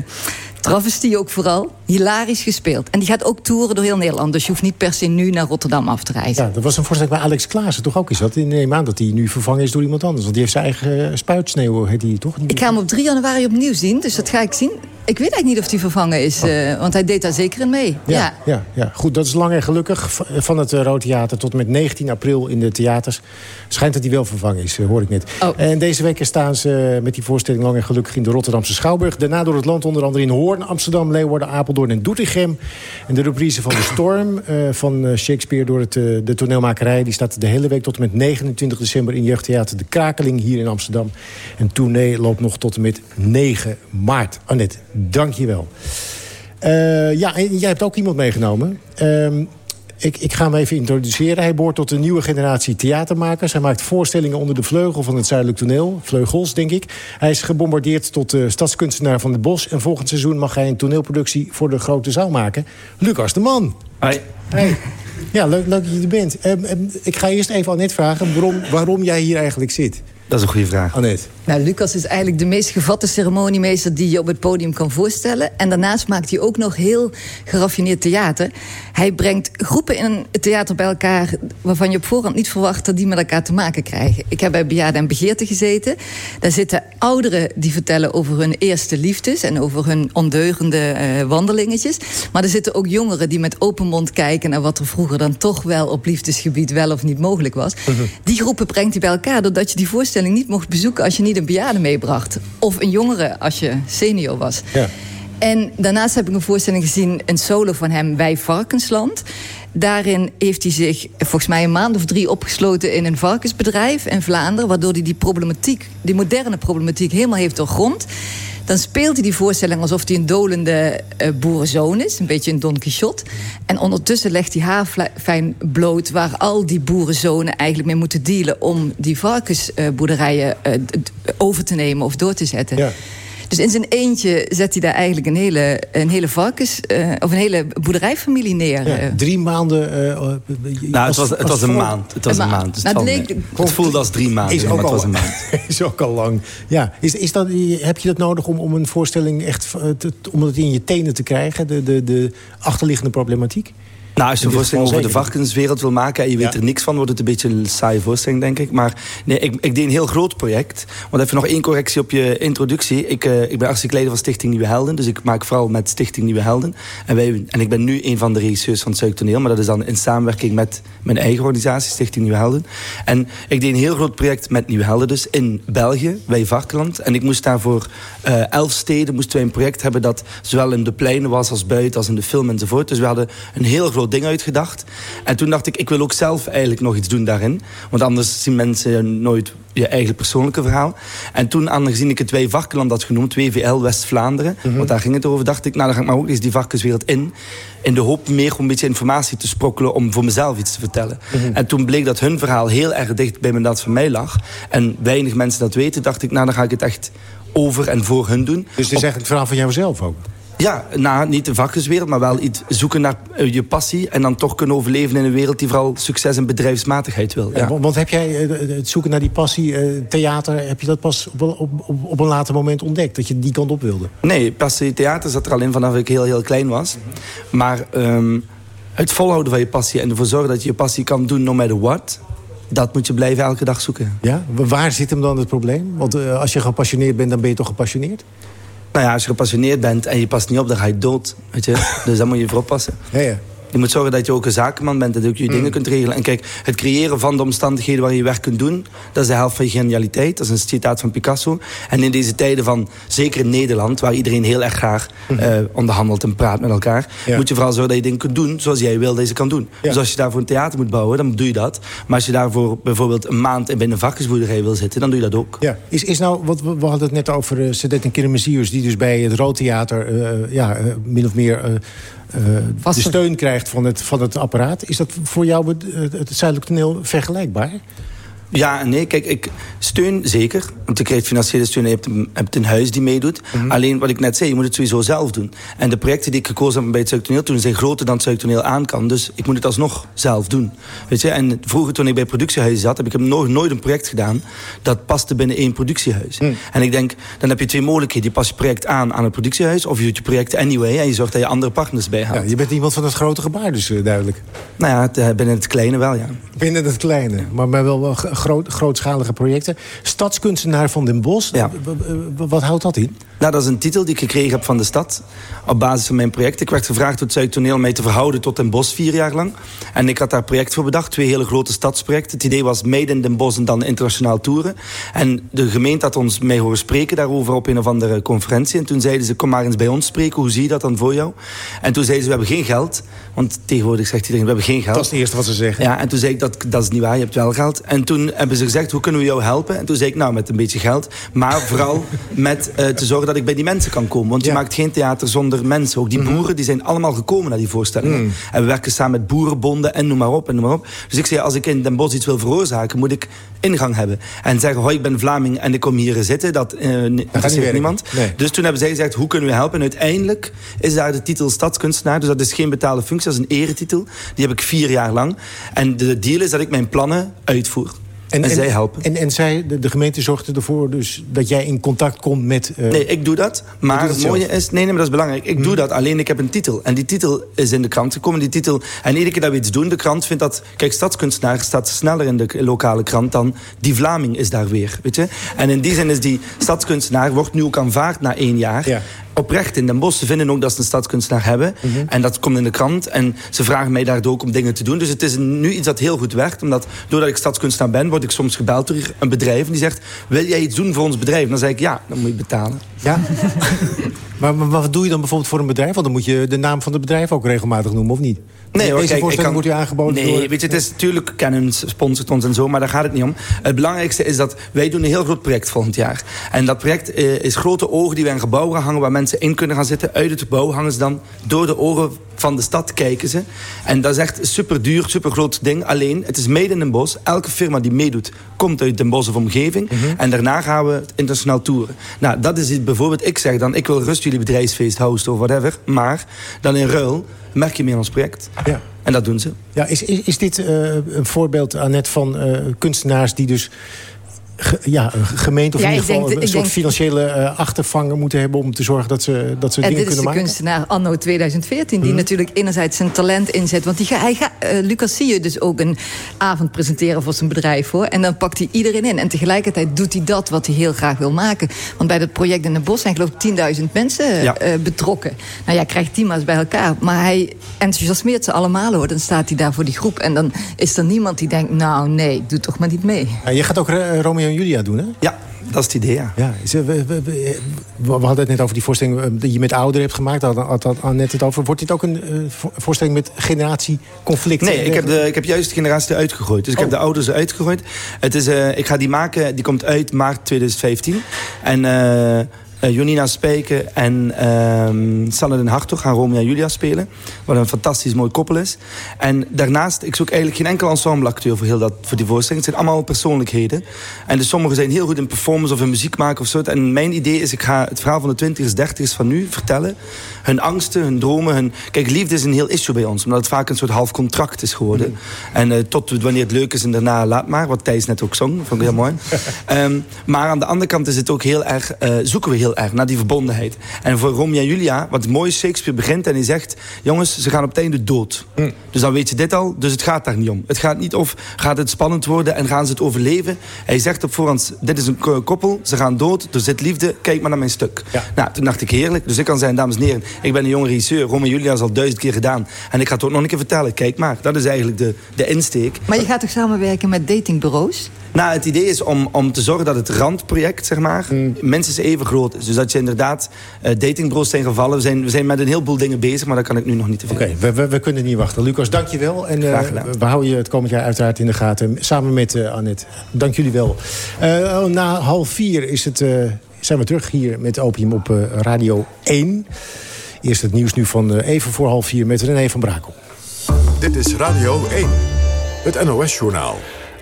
travestie ook vooral. Hilarisch gespeeld. En die gaat ook toeren door heel Nederland. Dus je hoeft niet per se nu naar Rotterdam af te reizen. Ja, dat was een voorstelling bij Alex Klaassen toch ook is dat? Ik neem aan dat hij nu vervangen is door iemand anders. Want die heeft zijn eigen spuitsneeuw, heet die toch? Ik ga hem op 3 januari opnieuw zien. Dus dat ga ik zien. Ik weet eigenlijk niet of hij vervangen is. Uh, want hij deed daar zeker in mee. Ja, ja. ja, ja. goed. Dat is lang en gelukkig. Van het uh, Rood Theater tot met 19 april in de theaters. Schijnt dat hij wel vervangen is, uh, hoor ik net. Oh. En deze week staan ze met die voorstelling lang en gelukkig in de Rotterdamse Schouwburg. Daarna door het land onder andere in Hoorn, Amsterdam, Leeuwarden, Apeldoorn en Doetinchem. En de reprise van De Storm van Shakespeare door het, de toneelmakerij... die staat de hele week tot en met 29 december in Jeugdtheater De Krakeling hier in Amsterdam. En tournee loopt nog tot en met 9 maart. Annette, dank je wel. Ja, en jij hebt ook iemand meegenomen. Ik, ik, ga hem even introduceren. Hij behoort tot de nieuwe generatie theatermakers. Hij maakt voorstellingen onder de vleugel van het Zuidelijk Toneel. Vleugels, denk ik. Hij is gebombardeerd tot de stadskunstenaar van het Bos. En volgend seizoen mag hij een toneelproductie voor de grote zaal maken. Lucas de Man. Hoi. Hey. Ja, leuk, leuk dat je er bent. Um, um, ik ga eerst even Annette vragen waarom, waarom jij hier eigenlijk zit. Dat is een goede vraag. Annette. Nou, Lucas is eigenlijk de meest gevatte ceremoniemeester... die je op het podium kan voorstellen. En daarnaast maakt hij ook nog heel geraffineerd theater. Hij brengt groepen in het theater bij elkaar... waarvan je op voorhand niet verwacht dat die met elkaar te maken krijgen. Ik heb bij Bejaarden en Begeerte gezeten. Daar zitten ouderen die vertellen over hun eerste liefdes... en over hun ondeugende uh, wandelingetjes. Maar er zitten ook jongeren die met open mond kijken... naar wat er vroeger dan toch wel op liefdesgebied wel of niet mogelijk was. -huh. Die groepen brengt hij bij elkaar... doordat je die voorstelling niet mocht bezoeken als je niet een bejaarde meebracht. Of een jongere als je senior was. Ja. En daarnaast heb ik een voorstelling gezien, een solo van hem, Wij Varkensland. Daarin heeft hij zich volgens mij een maand of drie opgesloten in een varkensbedrijf in Vlaanderen. Waardoor hij die problematiek, die moderne problematiek, helemaal heeft doorgrond. Dan speelt hij die voorstelling alsof hij een dolende uh, boerenzoon is. Een beetje een Don Quixote. En ondertussen legt hij haar fijn bloot... waar al die boerenzonen eigenlijk mee moeten dealen... om die varkensboerderijen uh, over te nemen of door te zetten. Ja. Dus in zijn eentje zet hij daar eigenlijk een hele, een hele varkens... Uh, of een hele boerderijfamilie neer. Ja, drie maanden... Uh, nou, het was, het was een maand. Het was een maand. Dus nou, het, leek, het voelde als drie maanden, is ook maar het al, was een maand. is ook al lang. Ja. Is, is dat, heb je dat nodig om, om een voorstelling echt... Te, om het in je tenen te krijgen? De, de, de achterliggende problematief? Nou, als je een voorstelling over de varkenswereld wil maken... en je weet ja. er niks van, wordt het een beetje een saaie voorstelling, denk ik. Maar nee, ik, ik deed een heel groot project. Want even nog één correctie op je introductie. Ik, uh, ik ben artistiek leider van Stichting Nieuwe Helden. Dus ik maak vooral met Stichting Nieuwe Helden. En, wij, en ik ben nu een van de regisseurs van het Zuidtoneel. Maar dat is dan in samenwerking met mijn eigen organisatie, Stichting Nieuwe Helden. En ik deed een heel groot project met Nieuwe Helden dus in België, bij Varkland. En ik moest daarvoor uh, elf steden moesten wij een project hebben... dat zowel in de pleinen was als buiten, als in de film enzovoort. Dus we hadden een heel groot ding uitgedacht. En toen dacht ik, ik wil ook zelf eigenlijk nog iets doen daarin. Want anders zien mensen nooit je eigen persoonlijke verhaal. En toen, aangezien ik het Wij Varkenland had genoemd, WVL West-Vlaanderen... Mm -hmm. want daar ging het over, dacht ik, nou dan ga ik maar ook eens die varkenswereld in. In de hoop meer om een beetje informatie te sprokkelen... om voor mezelf iets te vertellen. Mm -hmm. En toen bleek dat hun verhaal heel erg dicht bij me dat van mij lag. En weinig mensen dat weten, dacht ik, nou dan ga ik het echt over en voor hun doen. Dus het is eigenlijk het verhaal van jouzelf ook? Ja, nou, niet de vakjeswereld, maar wel iets zoeken naar je passie... en dan toch kunnen overleven in een wereld die vooral succes en bedrijfsmatigheid wil. Ja. Ja, want heb jij het zoeken naar die passie, theater... heb je dat pas op, op, op, op een later moment ontdekt, dat je die kant op wilde? Nee, passie theater zat er al in vanaf ik heel, heel klein was. Maar um, het volhouden van je passie en ervoor zorgen dat je je passie kan doen no matter what... dat moet je blijven elke dag zoeken. Ja? Waar zit hem dan het probleem? Want uh, als je gepassioneerd bent, dan ben je toch gepassioneerd? Nou ja, als je gepassioneerd bent en je past niet op, dan ga je dood. Weet je? dus dan moet je voor oppassen. Ja, ja. Je moet zorgen dat je ook een zakenman bent. Dat je ook je dingen kunt regelen. En kijk, het creëren van de omstandigheden waar je werk kunt doen... dat is de helft van je genialiteit. Dat is een citaat van Picasso. En in deze tijden van, zeker in Nederland... waar iedereen heel erg graag uh, onderhandelt en praat met elkaar... Ja. moet je vooral zorgen dat je dingen kunt doen zoals jij wil dat je kan doen. Ja. Dus als je daarvoor een theater moet bouwen, dan doe je dat. Maar als je daarvoor bijvoorbeeld een maand binnen een vakjesboerderij wil zitten... dan doe je dat ook. Ja. Is, is nou, wat, we hadden het net over uh, Sedet en die dus bij het Roodtheater uh, ja, min of meer de steun krijgt van het, van het apparaat. Is dat voor jou het, het zuidelijk toneel vergelijkbaar? Ja en nee. Kijk, ik steun zeker. Want je krijgt financiële steun en je hebt, een huis die meedoet. Mhm. Alleen wat ik net zei, je moet het sowieso zelf doen. En de projecten die ik gekozen heb bij het Zuidtoneel toen zijn groter dan het Zuidtoneel aan kan. Dus ik moet het alsnog zelf doen. Weet je? En vroeger toen ik bij productiehuizen zat, heb ik nog nooit een project gedaan dat paste binnen één productiehuis. Mhm. En ik denk, dan heb je twee mogelijkheden. Je past je project aan aan het productiehuis, of je doet je project anyway en je zorgt dat je andere partners bij haalt. Ja, je bent iemand van het grote gebaar, dus uh, duidelijk. Nou ja, het, uh, binnen het kleine wel, ja. Binnen het kleine, maar, maar wel, wel groot, grootschalige projecten. Stadskunstenaar van Den Bosch, ja. wat houdt dat in? Nou, dat is een titel die ik gekregen heb van de stad. Op basis van mijn project. Ik werd gevraagd door het Zuidtoneel mij te verhouden tot Den Bosch vier jaar lang. En ik had daar project voor bedacht. Twee hele grote stadsprojecten. Het idee was mede in Den Bosch en dan internationaal toeren. En de gemeente had ons mee horen spreken daarover op een of andere conferentie. En toen zeiden ze, kom maar eens bij ons spreken. Hoe zie je dat dan voor jou? En toen zeiden ze, we hebben geen geld. Want tegenwoordig zegt iedereen, we hebben geen geld. Dat is het eerste wat ze zeggen. Ja, en toen zei ik, dat, dat is niet waar, je hebt wel geld. En toen hebben ze gezegd, hoe kunnen we jou helpen? En toen zei ik, nou, met een beetje geld. Maar vooral met uh, te zorgen dat ik bij die mensen kan komen. Want je maakt geen theater zonder mensen. Ook die Mhm. boeren die zijn allemaal gekomen naar die voorstellingen. Mm. En we werken samen met boerenbonden en noem maar op. En noem maar op. Dus ik zei, als ik in Den Bosch iets wil veroorzaken, moet ik ingang hebben. En zeggen, hoi, ik ben Vlaming en ik kom hier zitten. Dat uh, interesseert niemand. Nee. Dus toen hebben zij gezegd, hoe kunnen we helpen? En uiteindelijk is daar de titel stadskunstenaar. Dus dat is geen betaalde functie, dat is een eretitel. Die heb ik vier jaar lang. En de deal is dat ik mijn plannen uitvoer. En, zij helpen. En, en zij, de, de, gemeente zorgt ervoor dus dat jij in contact komt met... Uh... Nee, ik doe dat. Maar het mooie zelf. is... Nee, nee, maar dat is belangrijk. Ik Hmm. doe dat, alleen ik heb een titel. En die titel is in de krant gekomen. Die titel, en iedere keer dat we iets doen, de krant vindt dat... Kijk, stadskunstenaar staat sneller in de lokale krant dan... Die Vlaming is daar weer, weet je. En in die zin is die stadskunstenaar... wordt nu ook aanvaard na één jaar... Oprecht in Den Bosch. Ze vinden ook dat ze een stadskunstenaar hebben. Mhm. En dat komt in de krant. En ze vragen mij daardoor ook om dingen te doen. Dus het is nu iets dat heel goed werkt. Omdat doordat ik stadskunstenaar ben, word ik soms gebeld door een bedrijf. En die zegt, wil jij iets doen voor ons bedrijf? En dan zeg ik, ja, dan moet je betalen. Ja? maar, maar wat doe je dan bijvoorbeeld voor een bedrijf? Want dan moet je de naam van het bedrijf ook regelmatig noemen, of niet? Nee hoor, kijk, ik kan... wordt u aangeboden Nee, door... weet je, het is natuurlijk Canon sponsort ons en zo, maar daar gaat het niet om. Het belangrijkste is dat wij doen een heel groot project volgend jaar. En dat project eh, is grote ogen die wij in gebouwen gaan hangen... waar mensen in kunnen gaan zitten. Uit het gebouw hangen ze dan door de ogen van de stad kijken ze. En dat is echt super duur, super groot ding. Alleen, het is mede in Den Bosch. Elke firma die meedoet, komt uit Den Bosch of omgeving. En daarna gaan we het internationaal toeren. Nou, dat is iets, bijvoorbeeld, ik zeg dan... ik wil rust jullie bedrijfsfeest hosten of whatever. Maar dan in ruil merk je meer aan ons project. Ja. En dat doen ze. Ja, is, is, is dit uh, een voorbeeld, Annette, van uh, kunstenaars die dus... Ja, een gemeente of Ja, in ieder geval denk- een soort denk- financiële uh, achtervanger moeten hebben... om te zorgen dat ze, dat ze En dingen dit is de kunnen maken? kunstenaar anno 2014, die Mhm. natuurlijk enerzijds zijn talent inzet. Want die ga, hij gaat, eh, Lucas zie je dus ook een avond presenteren voor zijn bedrijf hoor. En dan pakt hij iedereen in. En tegelijkertijd doet hij dat wat hij heel graag wil maken. Want bij dat project in de bos zijn geloof ik 10.000 mensen Ja. eh, betrokken. Nou ja, krijgt die maar eens bij elkaar. Maar hij enthousiasmeert ze allemaal hoor. Dan staat hij daar voor die groep. En dan is er niemand die denkt, nou nee, doe toch maar niet mee. Ja, je gaat ook Romeo Julia doen, hè? Ja, dat is het idee, ja. Ja, is, we, we, we, we hadden het net over die voorstelling uh, die je met ouderen hebt gemaakt. Daar had, het over. Wordt dit ook een uh, voorstelling met generatieconflict? Nee, ik heb, de, ik heb juist de generatie uitgegooid. Dus ik Oh. heb de ouders uitgegooid. Het is, uh, ik ga die maken, die komt uit maart 2015. En... Uh, Jonina Spijken en uh, Sanne den Hartog gaan Romeo en Julia spelen. Wat een fantastisch mooi koppel is. En daarnaast, ik zoek eigenlijk geen enkel ensembleacteur voor, heel dat, voor die voorstelling. Het zijn allemaal persoonlijkheden. En dus sommigen zijn heel goed in performance of in muziek maken of zo. En mijn idee is, ik ga het verhaal van de twintigers, dertigers van nu vertellen. Hun angsten, hun dromen. Hun... Kijk, liefde is een heel issue bij ons. Omdat het vaak een soort half contract is geworden. Mm. En uh, tot wanneer het leuk is en daarna laat maar. Wat Thijs net ook zong. Vond ik heel mooi. um, maar aan de andere kant is het ook heel erg, uh, zoeken we heel heel erg, naar die verbondenheid. En voor Romeo en Julia, wat mooi Shakespeare begint en hij zegt... jongens, ze gaan op het einde dood. Hm. Dus dan weet je dit al, dus het gaat daar niet om. Het gaat niet of gaat het spannend worden en gaan ze het overleven. Hij zegt op voorhand, dit is een koppel, ze gaan dood, er zit liefde, kijk maar naar mijn stuk. Nou, toen dacht ik heerlijk, dus ik kan zeggen, dames en heren... ik ben een jonge regisseur, Romeo en Julia is al duizend keer gedaan... en ik ga het ook nog een keer vertellen, kijk maar. Dat is eigenlijk de, de insteek. Maar je gaat toch samenwerken met datingbureaus? Nou, het idee is om, om te zorgen dat het randproject, zeg maar, Hmm. minstens even groot is. Dus dat je inderdaad uh, datingbureaus zijn gevallen. We zijn, we zijn met een heleboel dingen bezig, maar daar kan ik nu nog niet te veel. Oké, we, we, we, kunnen niet wachten. Lucas, dank je wel. En uh, we houden je het komend jaar uiteraard in de gaten. Samen met uh, Annette. Dank jullie wel. Uh, na half vier is het, zijn we terug hier met Opium op Radio 1. Eerst het nieuws nu van even voor half vier met René van Brakel. Dit is Radio 1, het NOS-journaal.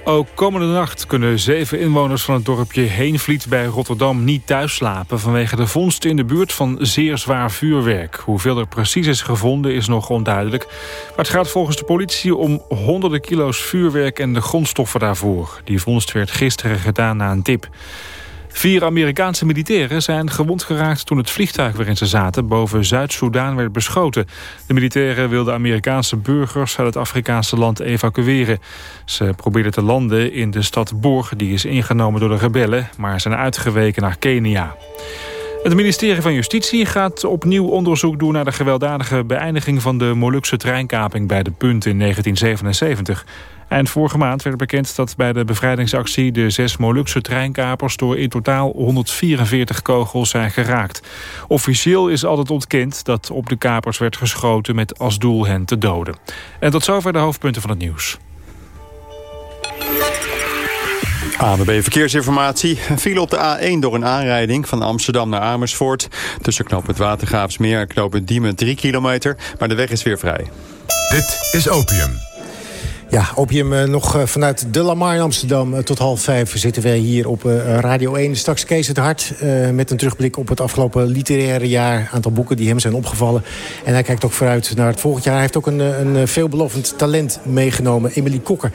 Ook komende nacht kunnen zeven inwoners van het dorpje Heenvliet bij Rotterdam niet thuis slapen vanwege de vondst in de buurt van zeer zwaar vuurwerk. Hoeveel er precies is gevonden is nog onduidelijk. Maar het gaat volgens de politie om honderden kilo's vuurwerk en de grondstoffen daarvoor. Die vondst werd gisteren gedaan na een tip. Vier Amerikaanse militairen zijn gewond geraakt toen het vliegtuig waarin ze zaten boven Zuid-Soedan werd beschoten. De militairen wilden Amerikaanse burgers uit het Afrikaanse land evacueren. Ze probeerden te landen in de stad Borg, die is ingenomen door de rebellen, maar zijn uitgeweken naar Kenia. Het ministerie van Justitie gaat opnieuw onderzoek doen... naar de gewelddadige beëindiging van de Molukse treinkaping... bij de Punt in 1977. Eind vorige maand werd bekend dat bij de bevrijdingsactie... de zes Molukse treinkapers door in totaal 144 kogels zijn geraakt. Officieel is altijd ontkend dat op de kapers werd geschoten... met als doel hen te doden. En tot zover de hoofdpunten van het nieuws. ANWB Verkeersinformatie. Een file op de A1 door een aanrijding van Amsterdam naar Amersfoort. Tussen knooppunt Watergraafsmeer en knooppunt Diemen 3 kilometer. Maar de weg is weer vrij. Dit is Opium. Ja, Opium uh, nog uh, vanuit de Lamar in Amsterdam. Uh, tot half vijf zitten wij hier op Radio 1. Straks Kees het Hart met een terugblik op het afgelopen literaire jaar. Aantal boeken die hem zijn opgevallen. En hij kijkt ook vooruit naar het volgend jaar. Hij heeft ook een, een veelbelovend talent meegenomen. Emilie Kokker.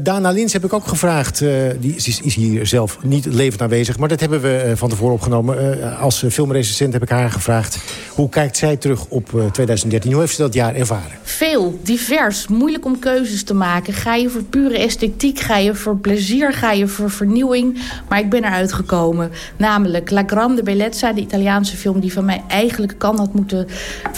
Dana Lins heb ik ook gevraagd. die is, is, hier zelf niet levend aanwezig. Maar dat hebben we van tevoren opgenomen. als filmrecensent heb ik haar gevraagd. Hoe kijkt zij terug op 2013? Hoe heeft ze dat jaar ervaren? Veel, divers, moeilijk om keuzes te maken. Ga je voor pure esthetiek, ga je voor plezier, ga je voor vernieuwing. Maar ik ben eruit gekomen. Namelijk La Grande Bellezza, de Italiaanse film... die van mij eigenlijk kan had moeten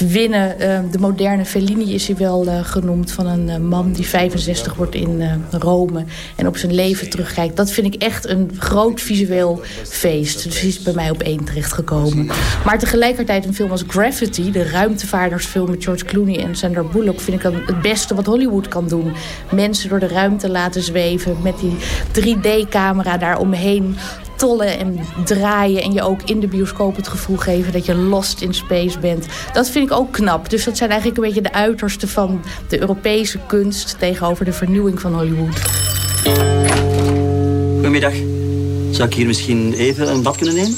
winnen. Uh, de moderne Fellini is hij wel uh, genoemd. Van een uh, man die 65 wordt in Rome en op zijn leven terugkijkt. Dat vind ik echt een groot visueel feest. Dus is bij mij op één terechtgekomen. Maar tegelijkertijd een film als Gravity... de ruimtevaardersfilm met George Clooney en Sandra Bullock... vind ik dan het beste wat Hollywood kan doen mensen door de ruimte laten zweven... met die 3D-camera daaromheen tollen en draaien... en je ook in de bioscoop het gevoel geven dat je lost in space bent. Dat vind ik ook knap. Dus dat zijn eigenlijk een beetje de uitersten van de Europese kunst... tegenover de vernieuwing van Hollywood. Goedemiddag. Zou ik hier misschien even een bad kunnen nemen?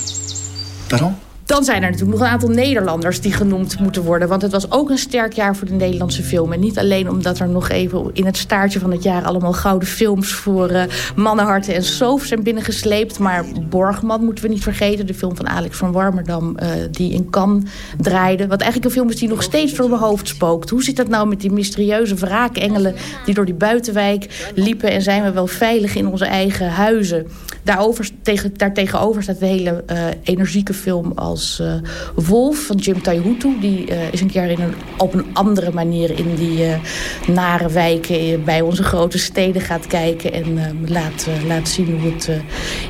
Pardon? Dan zijn er natuurlijk nog een aantal Nederlanders die genoemd moeten worden. Want het was ook een sterk jaar voor de Nederlandse film. En niet alleen omdat er nog even in het staartje van het jaar... allemaal gouden films voor uh, mannenharten en soof zijn binnengesleept. Maar Borgman moeten we niet vergeten. De film van Alex van Warmerdam uh, die in Cannes draaide. Wat eigenlijk een film is die nog steeds door mijn hoofd spookt. Hoe zit dat nou met die mysterieuze wraakengelen... die door die buitenwijk liepen... en zijn we wel veilig in onze eigen huizen? Daarover, tegen, daartegenover staat de hele uh, energieke film... als als uh, Wolf van Jim Taihutu. Die uh, is een keer in op een andere manier in die uh, nare wijken bij onze grote steden gaat kijken. En laat, laat zien hoe het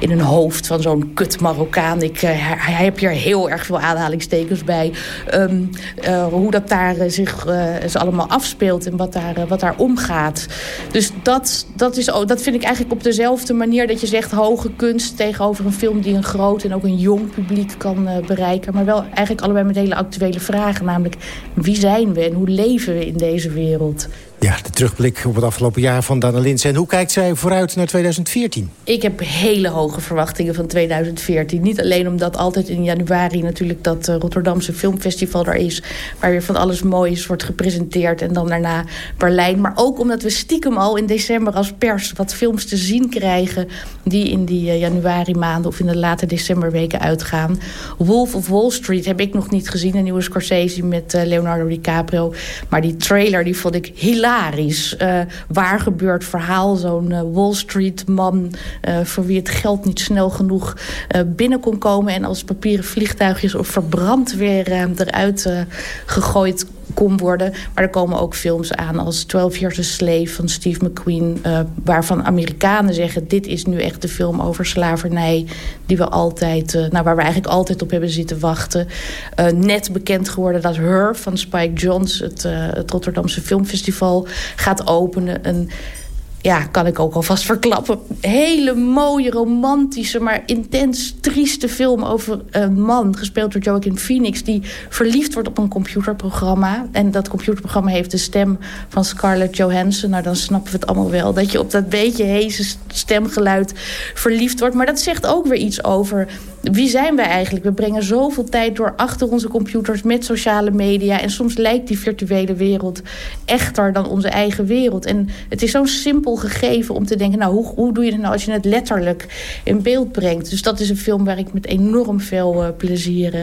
in een hoofd van zo'n kut Marokkaan... Ik, hij, heb hier heel erg veel aanhalingstekens bij. Um, hoe dat daar zich ze allemaal afspeelt en wat daar, wat daar omgaat. Dus dat, dat, is, dat vind ik eigenlijk op dezelfde manier dat je zegt... hoge kunst tegenover een film die een groot en ook een jong publiek kan bereiken Maar wel eigenlijk allebei met hele actuele vragen. Namelijk, wie zijn we en hoe leven we in deze wereld? Ja, de terugblik op het afgelopen jaar van Dana Lins. En hoe kijkt zij vooruit naar 2014? Ik heb hele hoge verwachtingen van 2014. Niet alleen omdat altijd in januari natuurlijk dat uh, Rotterdamse filmfestival er is... waar weer van alles moois wordt gepresenteerd en dan daarna Berlijn. Maar ook omdat we stiekem al in december als pers wat films te zien krijgen... die in die uh, januari maanden of in de late decemberweken uitgaan. Wolf of Wall Street heb ik nog niet gezien. Een nieuwe Scorsese met uh, Leonardo DiCaprio. Maar die trailer die vond ik hilarisch Uh, waar gebeurt verhaal. Zo'n uh, Wall Street man uh, voor wie het geld niet snel genoeg binnen kon komen. En als papieren vliegtuigjes of verbrand weer eruit gegooid kon worden. Maar er komen ook films aan als 12 Years a Slave van Steve McQueen... Waarvan Amerikanen zeggen... dit is nu echt de film over slavernij... Die we altijd, nou, waar we eigenlijk altijd op hebben zitten wachten. Net bekend geworden dat Her van Spike Jonze... het, het Rotterdamse Filmfestival gaat openen... Een, ja, kan ik ook alvast verklappen. Hele mooie, romantische, maar intens trieste film over een man... gespeeld door Joaquin Phoenix... die verliefd wordt op een computerprogramma. En dat computerprogramma heeft de stem van Scarlett Johansson. Nou, dan snappen we het allemaal wel. Dat je op dat beetje heese stemgeluid verliefd wordt. Maar dat zegt ook weer iets over wie zijn wij eigenlijk? We brengen zoveel tijd door achter onze computers met sociale media. En soms lijkt die virtuele wereld echter dan onze eigen wereld. En het is zo'n simpel gegeven om te denken... nou, hoe, hoe doe je het nou als je het letterlijk in beeld brengt? Dus dat is een film waar ik met enorm veel uh, plezier uh,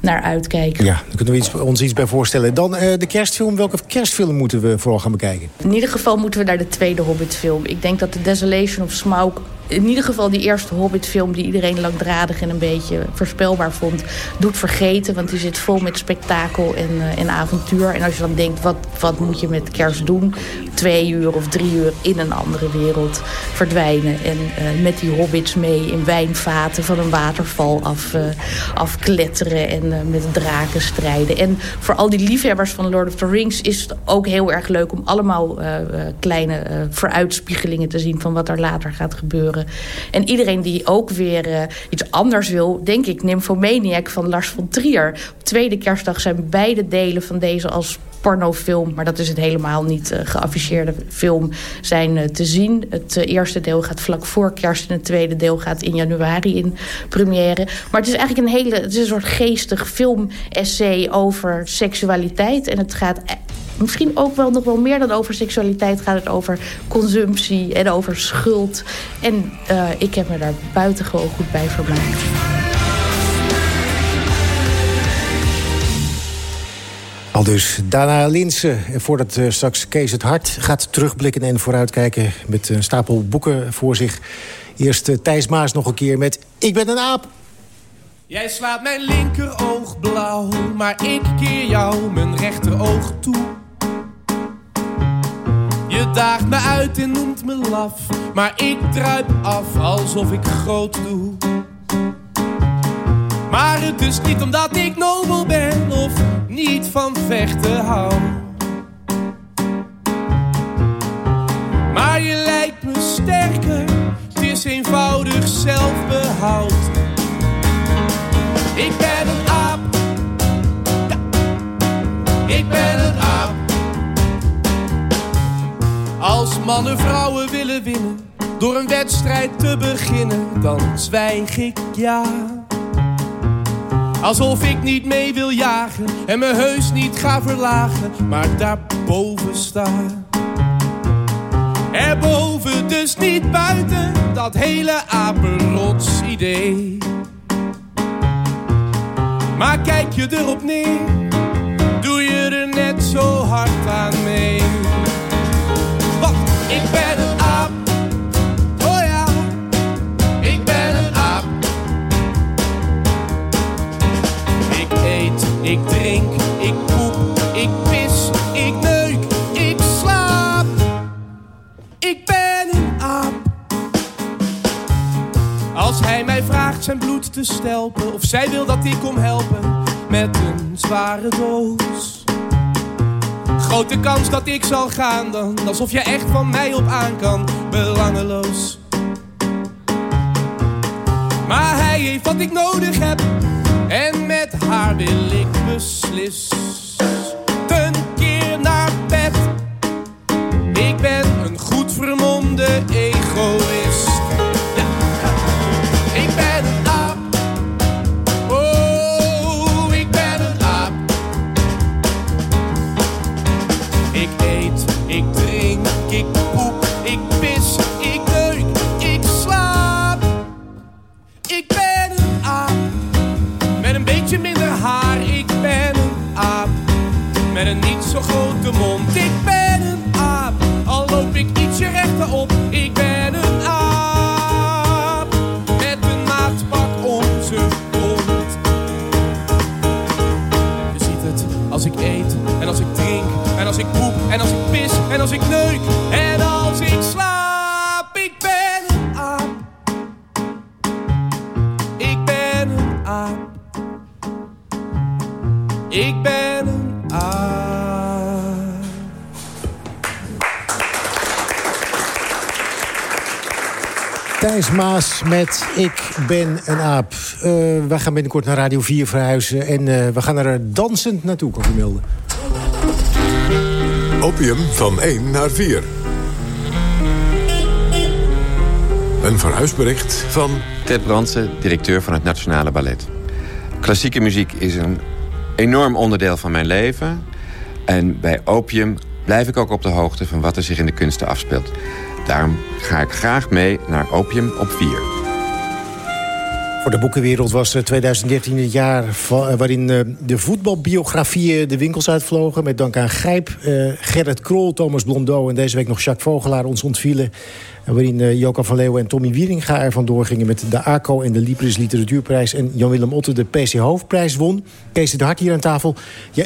naar uitkijk. Ja, daar kunnen we iets, ons iets bij voorstellen. Dan uh, de kerstfilm. Welke kerstfilm moeten we vooral gaan bekijken? In ieder geval moeten we naar de tweede Hobbit-film. Ik denk dat The Desolation of Smaug in ieder geval die eerste Hobbit-film... die iedereen langdradig en een beetje voorspelbaar vond... doet vergeten, want die zit vol met spektakel en, uh, en avontuur. En als je dan denkt, wat, wat moet je met kerst doen? Twee uur of drie uur in een andere wereld verdwijnen. En uh, met die hobbits mee in wijnvaten van een waterval af, uh, afkletteren... en met draken strijden. En voor al die liefhebbers van Lord of the Rings... is het ook heel erg leuk om allemaal kleine vooruitspiegelingen te zien... van wat er later gaat gebeuren. En iedereen die ook weer uh, iets anders wil, denk ik, Nymphomaniac van Lars von Trier. Op tweede kerstdag zijn beide delen van deze als pornofilm, maar dat is het helemaal niet uh, geafficheerde film, zijn uh, te zien. Het eerste deel gaat vlak voor kerst en het tweede deel gaat in januari in première. Maar het is eigenlijk een hele, het is een soort geestig film-essay over seksualiteit. En het gaat misschien ook wel nog wel meer dan over seksualiteit gaat het over consumptie en over schuld. En uh, ik heb me daar buitengewoon goed bij vermaakt. Al dus Dana Linsen. Voordat uh, straks Kees het Hart gaat terugblikken en vooruitkijken... met een stapel boeken voor zich. Eerst uh, Thijs Maas nog een keer met Ik ben een aap. Jij slaat mijn linkeroog blauw, maar ik keer jou mijn rechteroog toe. Je daagt me uit en noemt me laf, maar ik druip af alsof ik groot doe. Maar het is niet omdat ik nobel ben of niet van vechten hou. Maar je lijkt me sterker, het is eenvoudig zelfbehoud. Ik ben een aap, ik ben een. Als mannen vrouwen willen winnen, door een wedstrijd te beginnen, dan zwijg ik ja. Alsof ik niet mee wil jagen en me heus niet ga verlagen, maar daarboven sta. Erboven, dus niet buiten, dat hele apenrots idee. Maar kijk je erop neer, doe je er net zo hard aan mee. Ik drink, ik poep, ik pis, ik neuk, ik slaap. Ik ben een aap. Als hij mij vraagt zijn bloed te stelpen, of zij wil dat ik kom helpen met een zware doos. Grote kans dat ik zal gaan dan, alsof je echt van mij op aan kan, belangeloos. Maar hij heeft wat ik nodig heb, en met haar wil ik beslist een keer naar bed. Ik ben een goed vermomde ego. Met een niet zo grote mond, ik ben een aap. Al loop ik ietsje rechterop, ik ben een aap. Met een maatpak om zijn kont. Je ziet het als ik eet en als ik drink en als ik poep en als ik pis en als ik neuk en als ik slaap. Ik ben Thijs Maas met Ik ben een aap. Uh, wij gaan binnenkort naar Radio 4 verhuizen. En uh, we gaan er dansend naartoe, kan ik melden. Opium van 1 naar 4. Een verhuisbericht van... Ted Brandsen, directeur van het Nationale Ballet. Klassieke muziek is een enorm onderdeel van mijn leven. En bij Opium blijf ik ook op de hoogte van wat er zich in de kunsten afspeelt. Daarom ga ik graag mee naar Opium op 4. Voor de boekenwereld was 2013 het jaar waarin de voetbalbiografieën de winkels uitvlogen. Met dank aan Grijp, Gerrit Krol, Thomas Blondeau en deze week nog Jacques Vogelaar ons ontvielen. Waarin Joka van Leeuwen en Tommy Wieringa er vandoor gingen... met de ACO en de Libris Literatuurprijs. En Jan-Willem Otte de PC Hoofdprijs won. Kees de Hart hier aan tafel.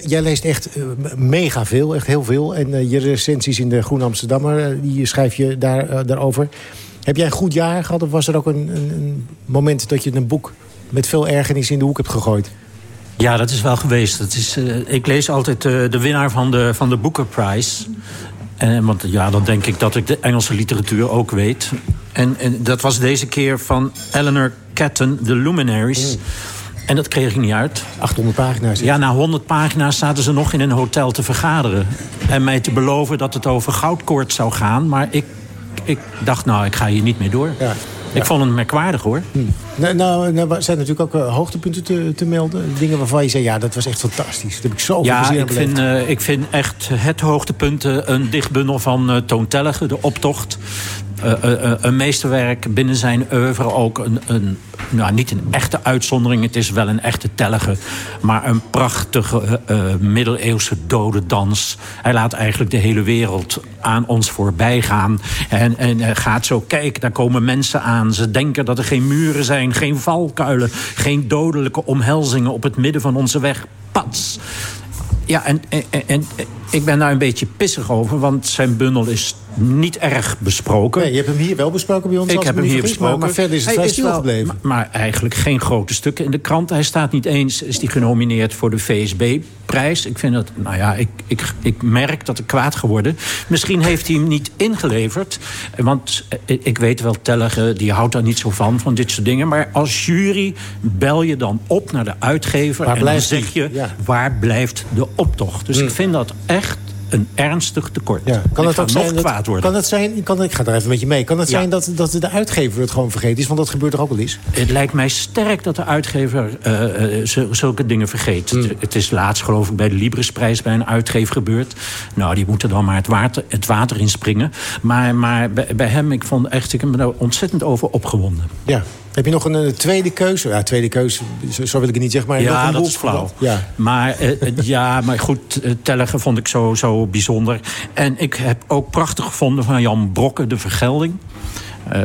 Jij, leest echt mega veel, echt heel veel. En je recensies in de Groen Amsterdammer, die schrijf je daar, daarover. Heb jij een goed jaar gehad? Of was er ook een, een, een moment dat je een boek met veel ergernis in de hoek hebt gegooid? Ja, dat is wel geweest. Dat is, ik lees altijd de winnaar van de, van de Booker Prize... En, want ja, dan denk ik dat ik de Engelse literatuur ook weet. En, en dat was deze keer van Eleanor Catton, The Luminaries. Mm. En dat kreeg ik niet uit. 800 pagina's? Ja, na 100 pagina's zaten ze nog in een hotel te vergaderen. En mij te beloven dat het over goudkoorts zou gaan. Maar ik, ik dacht, nou, ik ga hier niet mee door. Ja. Ik vond het merkwaardig, hoor. Hm. Nou, nou, zijn natuurlijk ook uh, hoogtepunten te, te, melden. Dingen waarvan je zei, ja, dat was echt fantastisch. Dat heb ik zo Ja, plezier ik vind, uh, ik vind echt het hoogtepunt uh, een dichtbundel van Toon Tellige, De Optocht. Een meesterwerk binnen zijn oeuvre ook een, een, nou, niet een echte uitzondering. Het is wel een echte tellige. Maar een prachtige middeleeuwse dodendans. Hij laat eigenlijk de hele wereld aan ons voorbij gaan. En, en gaat zo, kijk, daar komen mensen aan. Ze denken dat er geen muren zijn, geen valkuilen... geen dodelijke omhelzingen op het midden van onze weg. Pats! Ja, en, en, en, ik ben daar een beetje pissig over, want zijn bundel is niet erg besproken. Nee, je hebt hem hier wel besproken bij ons. Ik heb hem hier besproken. Maar, maar verder is het vrij stil gebleven. Maar, eigenlijk geen grote stukken in de krant. Hij staat niet eens, is die genomineerd voor de VSB-prijs. Ik vind dat, nou ja, ik, ik, ik merk dat ik kwaad geworden. Misschien heeft hij hem niet ingeleverd. Want ik weet wel, Tellige, die houdt daar niet zo van, van dit soort dingen. Maar als jury bel je dan op naar de uitgever. Waar en dan zeg je, ja. waar blijft de optocht? Dus Hmm. ik vind dat echt een ernstig tekort. Ja, kan ik het ga ook nog zijn kwaad worden. Kan het zijn, kan, ik ga er even met je mee. Kan het Ja. zijn dat, dat de uitgever het gewoon vergeten is? Want dat gebeurt toch ook wel eens? Het lijkt mij sterk dat de uitgever eh, eh, zul- zulke dingen vergeet. Hmm. Het, het is laatst geloof ik bij de Librisprijs bij een uitgever gebeurd. Nou, die moeten dan maar het water, het water inspringen. Maar, maar bij, bij hem, ik vond echt, ik heb me daar ontzettend over opgewonden. Ja. Heb je nog een, eh, tweede keuze? Ja, tweede keuze, zo, zo wil ik het niet zeggen. Maar nog ja, een dat boek? is flauw. Ja. Maar, eh, eh, ja, maar goed, eh, Tellige vond ik zo, zo bijzonder. En ik heb ook prachtig gevonden van Jan Brokke, De Vergelding. Eh,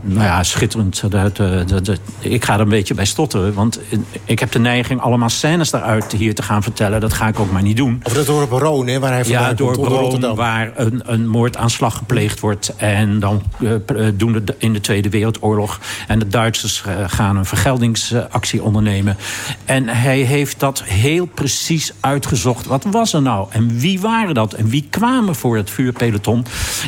nou ja, schitterend. Dat, eh, dat- dat- ik ga er een beetje bij stotteren. Want ik heb de neiging allemaal scènes daaruit hier te gaan vertellen. Dat ga ik ook maar niet doen. Of dat dorp Roon, hè, waar hij vandaan Ja, komt, Rotterdam. waar een, een moordaanslag gepleegd wordt. En dan eh, eh, doen de, in de Tweede Wereldoorlog. En de Duitsers eh, gaan een vergeldingsactie ondernemen. En hij heeft dat heel precies uitgezocht. Wat was er nou? En wie waren dat? En wie kwamen voor het vuurpeloton?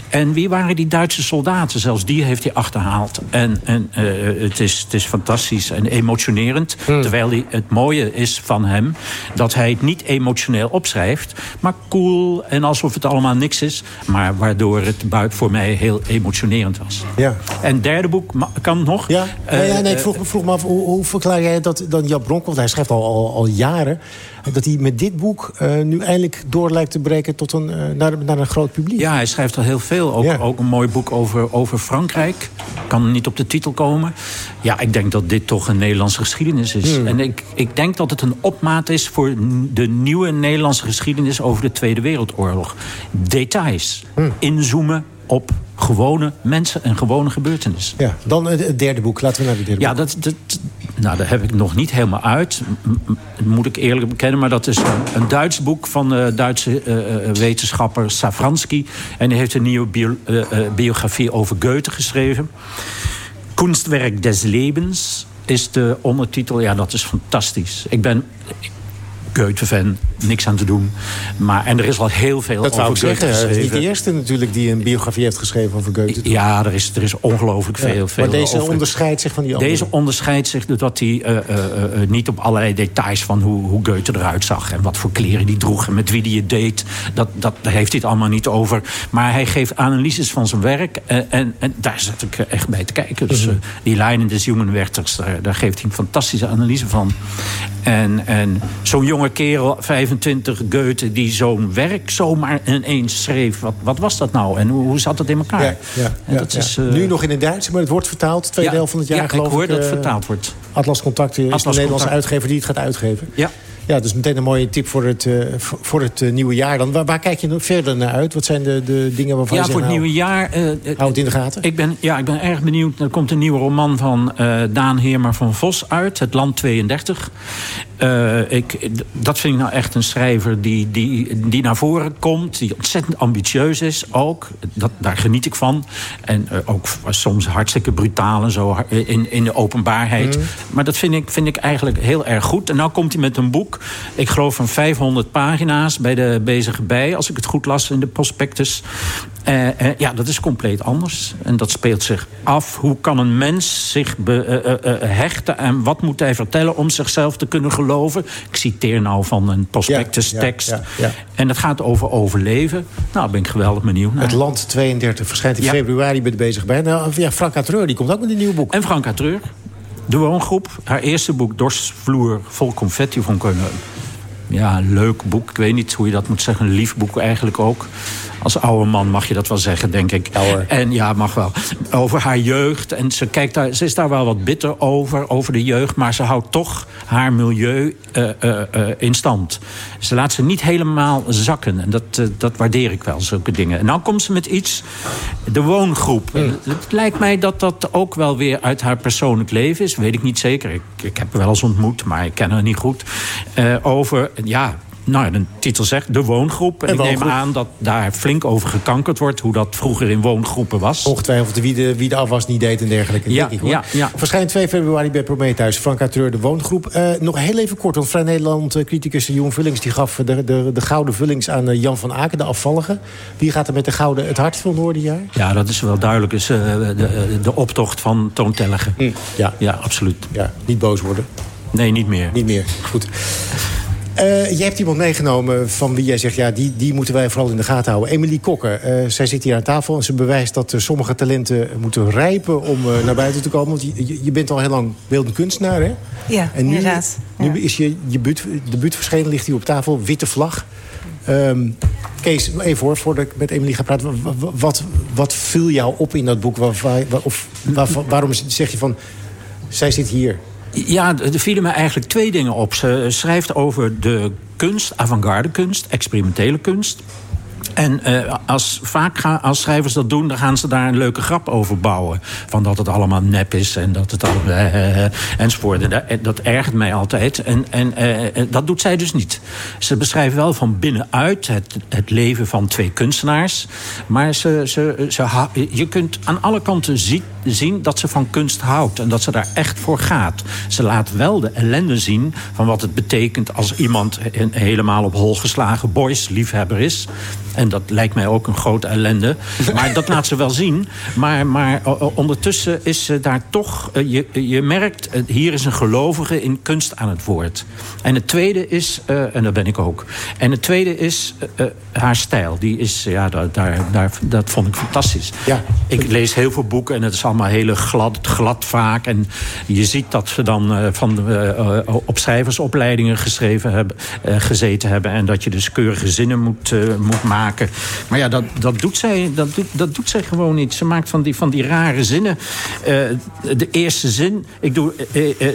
En wie waren die Duitse soldaten? Zelfs zelfs die heeft hij achterhaald. En, en eh, het, is, het is fantastisch en emotionerend. Hmm. Terwijl hij, het mooie is van hem... dat hij het niet emotioneel opschrijft... maar cool en alsof het allemaal niks is. Maar waardoor het buik voor mij heel emotionerend was. Ja. En het derde boek kan nog. Ja, ja, ja, nee, ik Eh, vroeg, vroeg me af, hoe, hoe verklaar jij dat dan Jan Bronk... want hij schrijft al, al, al jaren... dat hij met dit boek eh, nu eindelijk door lijkt te breken... Tot een, eh, naar, naar een groot publiek. Ja, hij schrijft al heel veel. Ook, ook een mooi boek over, over Frankrijk. Kan niet op de titel komen. Ja, ik denk dat dit toch een Nederlandse geschiedenis is. Hmm. En ik, ik denk dat het een opmaat is voor de nieuwe Nederlandse geschiedenis... over de Tweede Wereldoorlog. Details. Hmm. Inzoomen op gewone mensen en gewone gebeurtenissen. Ja, dan het derde boek. Laten we naar het derde Ja, boek. dat, dat, nou, dat heb ik nog niet helemaal uit. Moet ik eerlijk bekennen. Maar dat is een, Duits boek van de Duitse eh, eh, wetenschapper Safransky. En die heeft een nieuwe bio- eh, eh, biografie over Goethe geschreven. Kunstwerk des Lebens is de ondertitel. Ja, dat is fantastisch. Ik ben Goethe-fan, niks aan te doen. Maar, en er is al heel veel Dat wou ik over Goethe zeggen. Hij is niet geschreven. de eerste natuurlijk die een biografie heeft geschreven over Goethe. toch? Ja, er is, er is ongelooflijk Ja, veel, veel Maar deze over. onderscheidt zich van die andere. Deze onderscheidt zich doordat hij eh, eh, eh, niet op allerlei details van hoe, hoe Goethe eruit zag en wat voor kleren die droeg en met wie die het deed. Dat, dat, daar heeft hij het allemaal niet over. Maar hij geeft analyses van zijn werk en, en daar zat ik echt bij te kijken. Dus Mhm. die lijnen des Jongenwerters, daar, daar geeft hij een fantastische analyse van. En, en zo'n jonge kerel, 25, Goethe, die zo'n werk zomaar ineens schreef. Wat, wat was dat nou en hoe, hoe zat dat in elkaar? Ja, ja, ja, dat ja. is, eh, Nu nog in het Duits, maar het wordt vertaald. Tweede Ja, helft van het jaar ja, ik geloof ik. hoor dat het eh, vertaald wordt. Atlas Contact is Atlas de Nederlandse Contact. uitgever die het gaat uitgeven. Ja. Ja, dus meteen een mooie tip voor het, eh, voor voor het eh, nieuwe jaar. Dan. Waar, waar kijk je verder naar uit? Wat zijn de, de dingen waarvan Ja, je voor zegt, het nou, nieuwe jaar. Hou het in de gaten. Ik ben, ja, ik ben erg benieuwd. Er komt een nieuwe roman van Daan Heermer van Vos uit. Het Land 32. Eh, ik, dat vind ik nou echt een schrijver die, die, die naar voren komt. Die ontzettend ambitieus is ook. Dat, daar geniet ik van. En ook soms hartstikke brutaal en zo in, in de openbaarheid. Mhm. Maar dat vind ik, vind ik eigenlijk heel erg goed. En nou komt hij met een boek. Ik geloof van 500 pagina's bij de bezige bij. Als ik het goed las in de prospectus. Eh, eh, ja, dat is compleet anders. En dat speelt zich af. Hoe kan een mens zich be- eh, hechten... en wat moet hij vertellen om zichzelf te kunnen geloven? Ik citeer nou van een prospectustekst. Ja, ja, ja. En dat gaat over overleven. Nou, ben ik geweldig benieuwd naar. Het Land 32 verschijnt in februari bij de bezig bij. Nou, ja, Frank Atreur, die komt ook met een nieuw boek. En Franka Treur. De woongroep. Haar eerste boek, Dorsvloer vol confetti, vond ik een, ja, leuk boek. Ik weet niet hoe je dat moet zeggen. Een lief boek eigenlijk ook. Als oude man mag je dat wel zeggen, denk ik. En ja, mag wel. Over haar jeugd. En ze, kijkt daar, ze is daar wel wat bitter over, over de jeugd. Maar ze houdt toch haar milieu eh, eh, eh, in stand. Ze laat ze niet helemaal zakken. En dat, dat waardeer ik wel, zulke dingen. En nou komt ze met iets. De woongroep. Het lijkt mij dat dat ook wel weer uit haar persoonlijk leven is. Weet ik niet zeker. Ik, ik heb haar wel eens ontmoet, maar ik ken haar niet goed. Over, ja... Nou, de titel zegt de woongroep. En ik neem aan dat daar flink over gekankerd wordt... hoe dat vroeger in woongroepen was. Ongetwijfeld wie de, wie de afwas niet deed en dergelijke. Ja, denk ik, ja, ja. Verschijnt 2 februari bij Prometheus. Frank Atreur, de woongroep. Eh, nog heel even kort, want Vrij Nederland eh, Jeroen Vullings... die gaf de, de, de gouden vullings aan eh, Jan van Aken, de afvallige. Wie gaat er met de gouden het hart van Noorderjaar? Ja, dat is wel duidelijk. Is, eh, de, de optocht van Toon Tellige. Ja. ja, absoluut. Ja, niet boos worden. Nee, niet meer. Niet meer, goed. Eh, jij hebt iemand meegenomen van wie jij zegt... ja, die, die moeten wij vooral in de gaten houden. Emily Kokker. Eh, zij zit hier aan tafel en ze bewijst dat eh, sommige talenten moeten rijpen... om naar buiten te komen. Want je, je- je bent al heel lang beeldend kunstenaar, hè? Ja, en nu, inderdaad. Nu is je, je buut, debuut verschenen, ligt hier op tafel. Witte vlag. Ehm, Kees, even hoor, voordat ik met Emily ga praten. Wa- wa- Wat, wat viel jou op in dat boek? Waar, waar- waar- of waar- waarom zeg je van... zij zit hier... Ja, er vielen me eigenlijk twee dingen op. Ze schrijft over de kunst, avant-garde kunst, experimentele kunst. En eh, als, vaak gaan, als schrijvers dat doen, dan gaan ze daar een leuke grap over bouwen. Van dat het allemaal nep is en dat het allemaal... enzovoort. En dat, dat ergert mij altijd. En, en eh, eh, dat doet zij dus niet. Ze beschrijft wel van binnenuit het, het leven van twee kunstenaars. Maar ze, ze, ze, je kunt aan alle kanten zien zien dat ze van kunst houdt. En dat ze daar echt voor gaat. Ze laat wel de ellende zien van wat het betekent... als iemand helemaal op hol geslagen boys-liefhebber is. En dat lijkt mij ook een grote ellende. Maar dat laat ze wel zien. Maar, maar ondertussen is ze daar toch... Eh, je, je merkt, eh, hier is een gelovige in kunst aan het woord. En het tweede is, uh, en dat ben ik ook... en het tweede is haar stijl. Die is, ja, daar, daar, daar, dat vond ik fantastisch. Ja. Ik lees heel veel boeken en het is allemaal heel glad, glad vaak. En je ziet dat ze dan van, op schrijversopleidingen geschreven hebben, gezeten hebben... en dat je dus keurige zinnen moet, moet maken maar ja, dat, dat, doet zij, dat, doet, dat doet zij gewoon niet. Ze maakt van die, van die rare zinnen. De eerste zin, ik doe,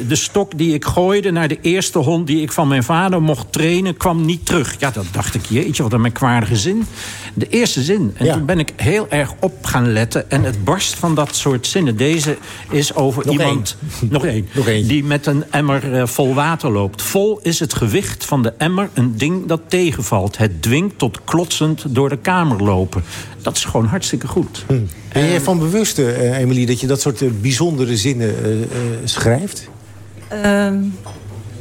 de stok die ik gooide naar de eerste hond... die ik van mijn vader mocht trainen, kwam niet terug. Ja, dat dacht ik, jeetje, wat een merkwaardige zin. De eerste zin. En ja. toen ben ik heel erg op gaan letten. En het barst van dat soort zinnen. Deze is over Nog iemand... Één. Nog één. Nog één. Die met een emmer vol water loopt. Vol is het gewicht van de emmer een ding dat tegenvalt. Het dwingt tot klotsend door de kamer lopen. Dat is gewoon hartstikke goed. Hm. Ben jij van bewust, uh, Emily, dat je dat soort uh, bijzondere zinnen uh, schrijft? Um,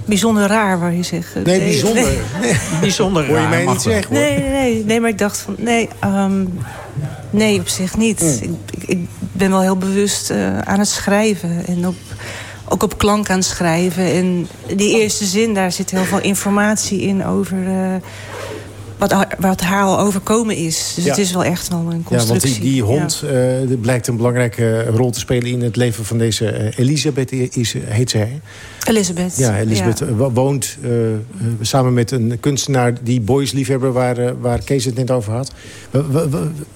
bijzonder raar, waar je zegt. Nee, bijzonder. Nee. bijzonder raar. Hoor je mij niet zeggen. Nee, nee, nee, nee, maar ik dacht van... Nee, um, nee op zich niet. Hm. Ik, ik, ben wel heel bewust aan het schrijven. En op, ook op klank aan het schrijven. En die eerste zin, daar zit heel veel informatie in over wat, wat haar al overkomen is. Dus Ja. het is wel echt wel een constructie. Ja, want die, die hond Ja. eh, blijkt een belangrijke rol te spelen in het leven van deze eh, Elisabeth, is, heet zij. Elisabeth. Ja, Elisabeth Ja. eh, woont eh, eh, samen met een kunstenaar die boys liefhebber waar, eh, waar Kees het net over had.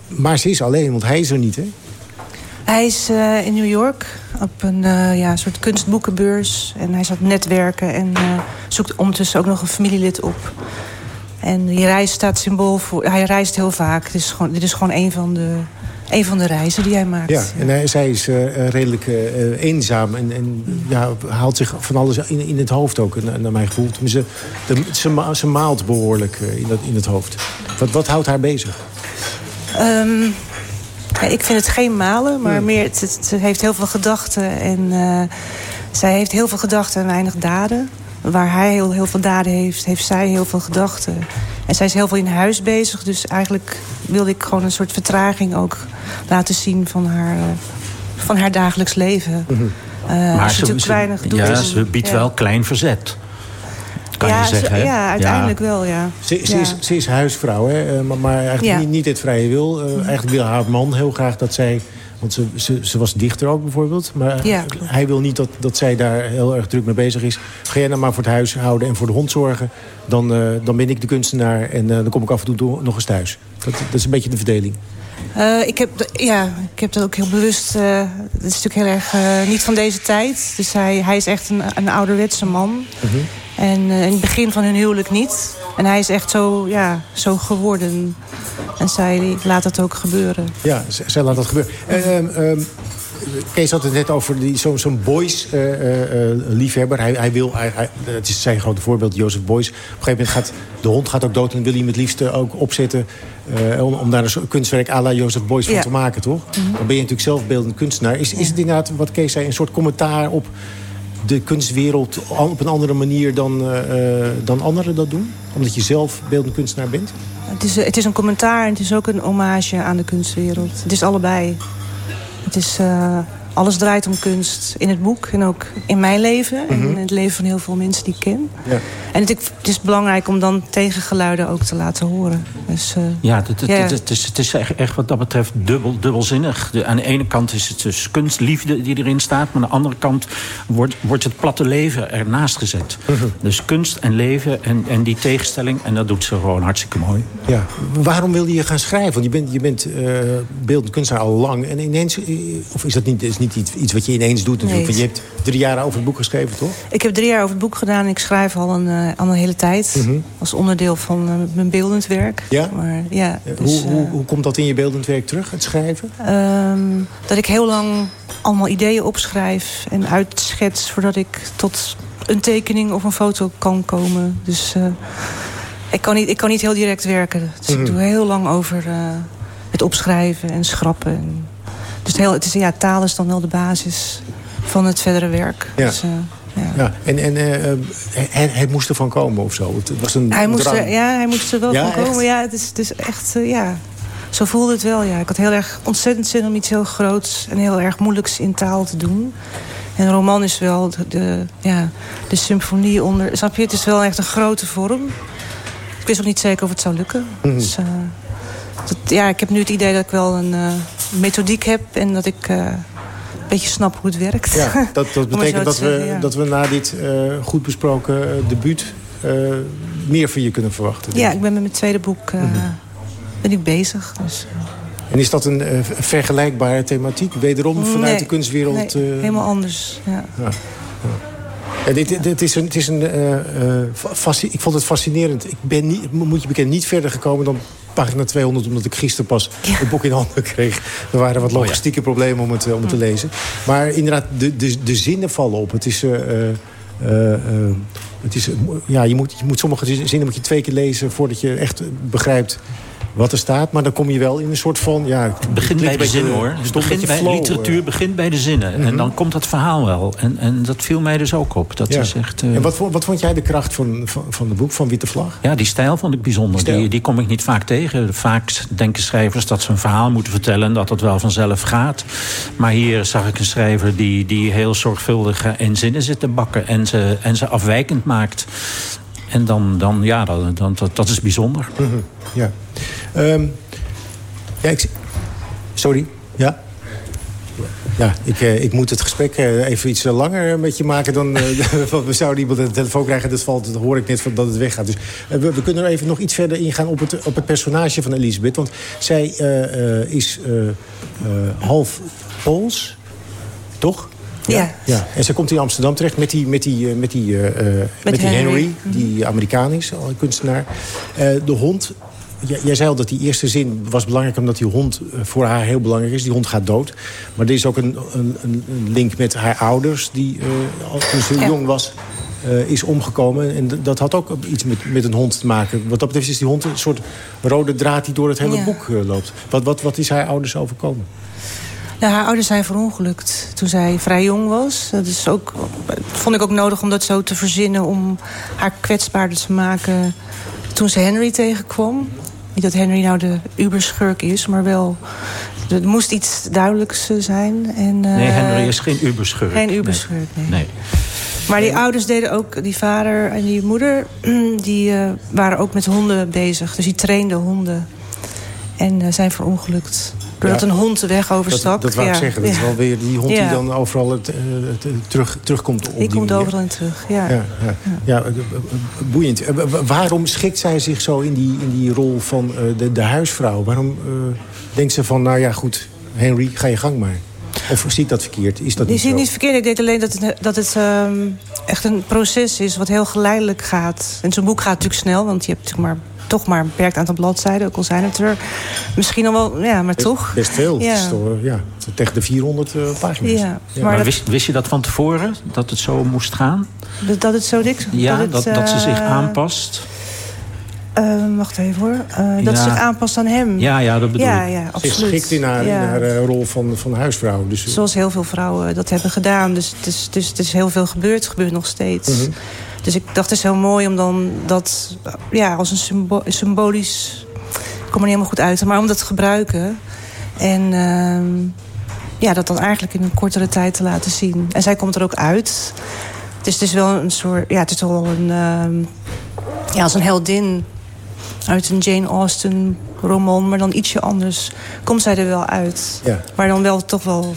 Maar ze is alleen, want hij is er niet, hè? Hij is eh, in New York op een eh, ja, soort kunstboekenbeurs. En hij het netwerken en eh, zoekt ondertussen ook nog een familielid op. En die reis staat symbool voor... Hij reist heel vaak. Dit is gewoon, dit is gewoon een, van de, een van de reizen die hij maakt. Ja, en hij, zij is redelijk eenzaam en, en ja, haalt zich van alles in, in het hoofd ook, naar, naar mijn gevoel. Tenminste, de, ze, ma- ze maalt behoorlijk eh, in, dat, in het hoofd. Wat, wat houdt haar bezig? Ehm, ja, ik vind het geen malen, maar meer, het, het- ze heeft heel veel gedachten. En eh, zij heeft heel veel gedachten en weinig daden. Waar hij heel, heel veel daden heeft, heeft zij heel veel gedachten. En zij is heel veel in huis bezig. Dus eigenlijk wilde ik gewoon een soort vertraging ook laten zien van haar, eh, van haar dagelijks leven. Eh, als je natuurlijk weinig doet. ja, ze biedt ja. wel klein verzet. Kan ja, je zeggen. ja, uiteindelijk wel, ja. Ze, ze, Ja. is, ze is huisvrouw, hè? eh, maar, maar eigenlijk Ja. niet, niet het vrije wil. Eh, eigenlijk wil haar man heel graag dat zij... Want ze, ze, ze was dichter ook bijvoorbeeld. Maar hij wil niet dat, dat zij daar heel erg druk mee bezig is. Ga jij nou maar voor het huis houden en voor de hond zorgen. Dan, eh, dan ben ik de kunstenaar en dan kom ik af en toe nog eens thuis. Dat, dat is een beetje de verdeling. Eh, ik, heb, ja, ik heb dat ook heel bewust... eh het is natuurlijk heel erg niet van deze tijd. Dus hij, hij is echt een, een ouderwetse man. En eh, in het begin van hun huwelijk niet. En hij is echt zo, ja, zo geworden. En zij laat dat ook gebeuren. Ja, zij laat dat gebeuren. Eh, ehm, ehm, Kees had het net over die- zo'n zo'n Boys-liefhebber. hij, hij wil, hij, hij- het is zijn grote voorbeeld, Jozef Boys. Op een gegeven moment gaat de hond gaat ook dood... en wil hij hem het liefst eh, ook opzetten... eh, om, om daar een kunstwerk à la Jozef Boys van Ja. te maken, toch? Dan ben je natuurlijk zelf beeldend kunstenaar. Is, is het inderdaad, wat Kees zei, een soort commentaar op de kunstwereld... op een andere manier dan, eh, eh, dan anderen dat doen? Omdat je zelf beeldend kunstenaar bent? Het is, eh, het is een commentaar en het is ook een hommage aan de kunstwereld. Het is allebei. Het is, alles draait om kunst in het boek en ook in mijn leven. En in het leven van heel veel mensen die ik ken. Ja. En het, het is belangrijk om dan tegengeluiden ook te laten horen. Dus, eh, Ja, het, het, Ja. het, het is, het is echt, echt wat dat betreft dubbel, dubbelzinnig. De, aan de ene kant is het dus kunstliefde die erin staat... maar aan de andere kant wordt, wordt het platte leven ernaast gezet. Dus kunst en leven en, en die tegenstelling... en dat doet ze gewoon hartstikke mooi. Ja. Waarom wilde je gaan schrijven? Want je bent, je bent eh, beeldend kunstenaar al lang. En ineens, eh, of is dat niet, is niet iets, iets wat je ineens doet natuurlijk? Nee. Want je hebt drie jaar over het boek geschreven, toch? Ik heb drie jaar over het boek gedaan. Ik schrijf al een, eh, al een hele tijd. Mhm. Als onderdeel van eh, mijn beeldend werk. Ja? Maar, ja Eh, dus, hoe, hoe, hoe komt dat in je beeldend werk terug, het schrijven? Ehm, dat ik heel lang allemaal ideeën opschrijf en uitschets... voordat ik tot een tekening of een foto kan komen. Dus ik, kan niet, ik kan niet heel direct werken. Dus Mhm. ik doe heel lang over het opschrijven en schrappen. En Dus heel, het is, ja, taal is dan wel de basis van het verdere werk. Ja. Dus, eh, ja. Ja, en, en eh, eh, hij, hij moest ervan komen of zo. Het was een Hij moest, er, ja, hij moest er wel Ja, van komen. echt? Ja, het is, het is echt, ja. Zo voelde het wel, ja. Ik had heel erg ontzettend zin om iets heel groots en heel erg moeilijks in taal te doen. En een roman is wel de, de, ja, de symfonie onder... Snap je? Het is wel echt een grote vorm. Ik wist ook niet zeker of het zou lukken. Dus, eh, dat, ja, ik heb nu het idee dat ik wel een eh, methodiek heb... en dat ik eh, een beetje snap hoe het werkt. Ja, dat, dat betekent dat we, ja. dat we na dit eh, goed besproken debuut... meer van je kunnen verwachten. Ja, ik. ben met mijn tweede boek Mhm. ben ik bezig. Dus, En is dat een vergelijkbare thematiek? Wederom vanuit Nee, de kunstwereld? nee, helemaal anders. Ja. Ja, ja. Ja, dit, is een, het is een ik vond het fascinerend. Ik ben niet, moet je bekend, niet verder gekomen dan pagina 200... omdat ik gisteren pas het boek in handen kreeg. Er waren wat logistieke problemen om het, eh, om het te lezen. Maar inderdaad, de, de, de zinnen vallen op. Het is... eh, eh, het is, ja, je, moet, je moet sommige zinnen moet je twee keer lezen voordat je echt begrijpt wat er staat. Maar dan kom je wel in een soort van... Ja, het Begin bij de zinnen hoor. Het begint bij, flow, literatuur eh. begint bij de zinnen. En dan komt het verhaal wel. En, en dat viel mij dus ook op. Dat Ja. is echt, eh, En wat, wat vond jij de kracht van, van, van het boek, van Witte Vlag? Ja, die stijl vond ik bijzonder. Die, die kom ik niet vaak tegen. Vaak denken schrijvers dat ze een verhaal moeten vertellen... en dat het wel vanzelf gaat. Maar hier zag ik een schrijver die, die heel zorgvuldig eh, in zinnen zit te bakken... en ze, en ze afwijkend maakt. En dan, dan ja, dat, dat, dat, is bijzonder. Mhm, Ja. Ehm, ja, ik... Sorry, ja? Ja, ik, eh, ik moet het gesprek eh, even iets eh, langer met je maken dan... we zouden iemand de telefoon krijgen, dat, valt, dat hoor ik net dat het weggaat. Dus we, kunnen er even nog iets verder ingaan op het, op het personage van Elisabeth. Want zij is half Pools, toch? Ja. ja. En ze komt in Amsterdam terecht met die, met die, eh, met die, eh, eh, met die Henry. Henry, die Amerikaan is, al een kunstenaar. Eh, de hond, jij, zei al dat die eerste zin was belangrijk... omdat die hond voor haar heel belangrijk is. Die hond gaat dood. Maar er is ook een, een, een link met haar ouders... die eh, al toen ze Ja. jong was, eh, is omgekomen. En dat had ook iets met, met een hond te maken. Wat dat betreft is die hond een soort rode draad... die door het hele Ja. boek loopt. Wat, wat, wat is haar ouders overkomen? Haar ouders zijn verongelukt toen zij vrij jong was. Dat is ook, vond ik ook nodig om dat zo te verzinnen... om haar kwetsbaarder te maken toen ze Henry tegenkwam. Niet dat Henry nou de uberschurk is, maar wel... Er moest iets duidelijks eh, zijn. En, Nee, eh, Henry is geen uberschurk. Geen uberschurk, nee. nee. Maar die ouders deden ook, die vader en die moeder... die eh, waren ook met honden bezig. Dus die trainden honden. En eh, zijn verongelukt. Ja. een hond de weg overstak. Dat, dat wou ik zeggen. Dat is wel weer die hond die dan overal het, eh, het, eh, terug, terugkomt op Die die komt manier. overal in terug, ja. Ja, eh, boeiend. Wa- Waarom schikt zij zich zo in die, in die rol van de, de huisvrouw? Waarom denkt ze van, nou ja, goed, Henry, ga je gang maar? Of zie ik dat verkeerd? Is dat Die niet zie zo? niet verkeerd. Ik denk alleen dat het, dat het ehm, echt een proces is wat heel geleidelijk gaat. En zo'n boek gaat natuurlijk snel, want je hebt maar, toch maar een beperkt aantal bladzijden. Ook al zijn het er misschien al wel, ja, maar toch. Best veel. Ja. Het is toch, ja, tegen de 400 eh, pagina's. Ja, Maar, maar dat, wist, wist je dat van tevoren? Dat het zo moest gaan? dat, dat het zo dik Ja, het, dat, dat ze zich eh, aanpast? Eh, wacht even hoor. Eh, dat Ja. ze zich aanpast aan hem. Ja, ja, dat bedoel ja, ik. Ja, absoluut. geschikt in haar, Ja. in haar eh, rol van, van huisvrouw. Dus, Zoals heel veel vrouwen dat hebben gedaan. Dus het is, dus, het is heel veel gebeurd. Het gebeurt nog steeds. Mhm. Dus ik dacht, het is heel mooi om dan dat ja, als een symbo symbolisch... Ik kom er niet helemaal goed uit, maar om dat te gebruiken. En ehm, ja, dat dan eigenlijk in een kortere tijd te laten zien. En zij komt er ook uit. Dus het is wel een soort... Ja, het is wel een... ehm, ja, als een heldin uit een Jane Austen roman, maar dan ietsje anders. Komt zij er wel uit. Ja. Maar dan wel toch wel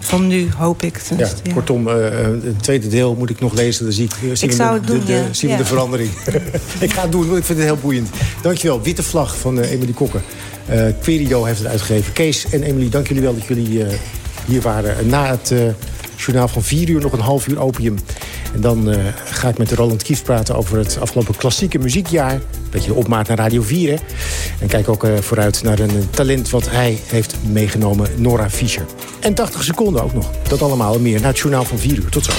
van nu, hoop ik. ja, ja. Kortom, eh, eh, het tweede deel moet ik nog lezen. Dan zie ik, zien Ik we de, doen, de, de- ja. zien we de verandering. ik ga het doen, want ik vind het heel boeiend. Dankjewel. Witte Vlag van eh Emily Kokken. Querido heeft het uitgegeven. Kees en Emily, dank jullie wel dat jullie hier waren. Na het journaal van vier uur nog een half uur opium. En dan eh, ga ik met Roland Kief praten over het afgelopen klassieke muziekjaar. Een beetje de opmaat naar Radio 4, hè. En kijk ook eh, vooruit naar een talent wat hij heeft meegenomen, Nora Fischer. En 80 seconden ook nog. Dat allemaal en meer naar het journaal van 4 uur. Tot zo.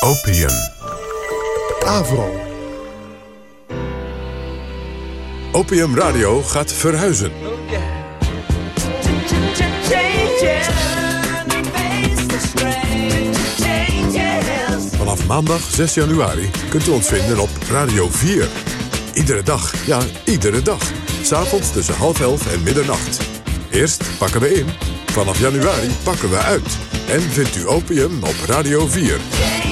Opium. Avro. Opium Radio gaat verhuizen. Vanaf maandag 6 januari kunt u ons vinden op Radio 4. Iedere dag, ja, iedere dag. S'avonds tussen half elf en middernacht. Eerst pakken we in. Vanaf januari pakken we uit. En vindt u opium op Radio 4.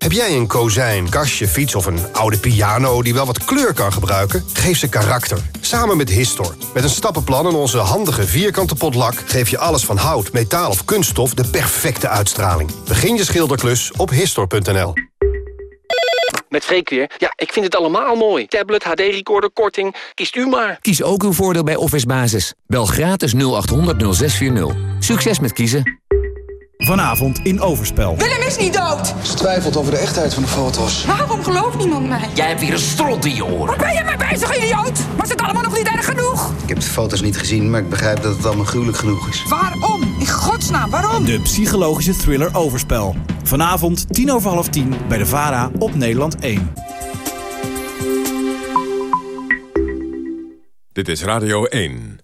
Heb jij een kozijn, kastje, fiets of een oude piano die wel wat kleur kan gebruiken? Geef ze karakter. Samen met Histor. Met een stappenplan en onze handige vierkante potlak... geef je alles van hout, metaal of kunststof de perfecte uitstraling. Begin je schilderklus op Histor.nl. Met Freek weer. Ja, ik vind het allemaal mooi. Tablet, HD-recorder, korting. Kiest u maar. Kies ook uw voordeel bij Office Basis. Bel gratis 0800 0640. Succes met kiezen. Vanavond in Overspel. Willem is niet dood! Ze twijfelt over de echtheid van de foto's. Waarom gelooft niemand mij? Jij hebt weer een strot in je oren. Waar ben je mee bezig, idioot? Was het allemaal nog niet erg genoeg? Ik heb de foto's niet gezien, maar ik begrijp dat het allemaal gruwelijk genoeg is. Waarom? In godsnaam, waarom? De psychologische thriller Overspel. Vanavond tien over half tien bij de VARA op Nederland 1. Dit is Radio 1.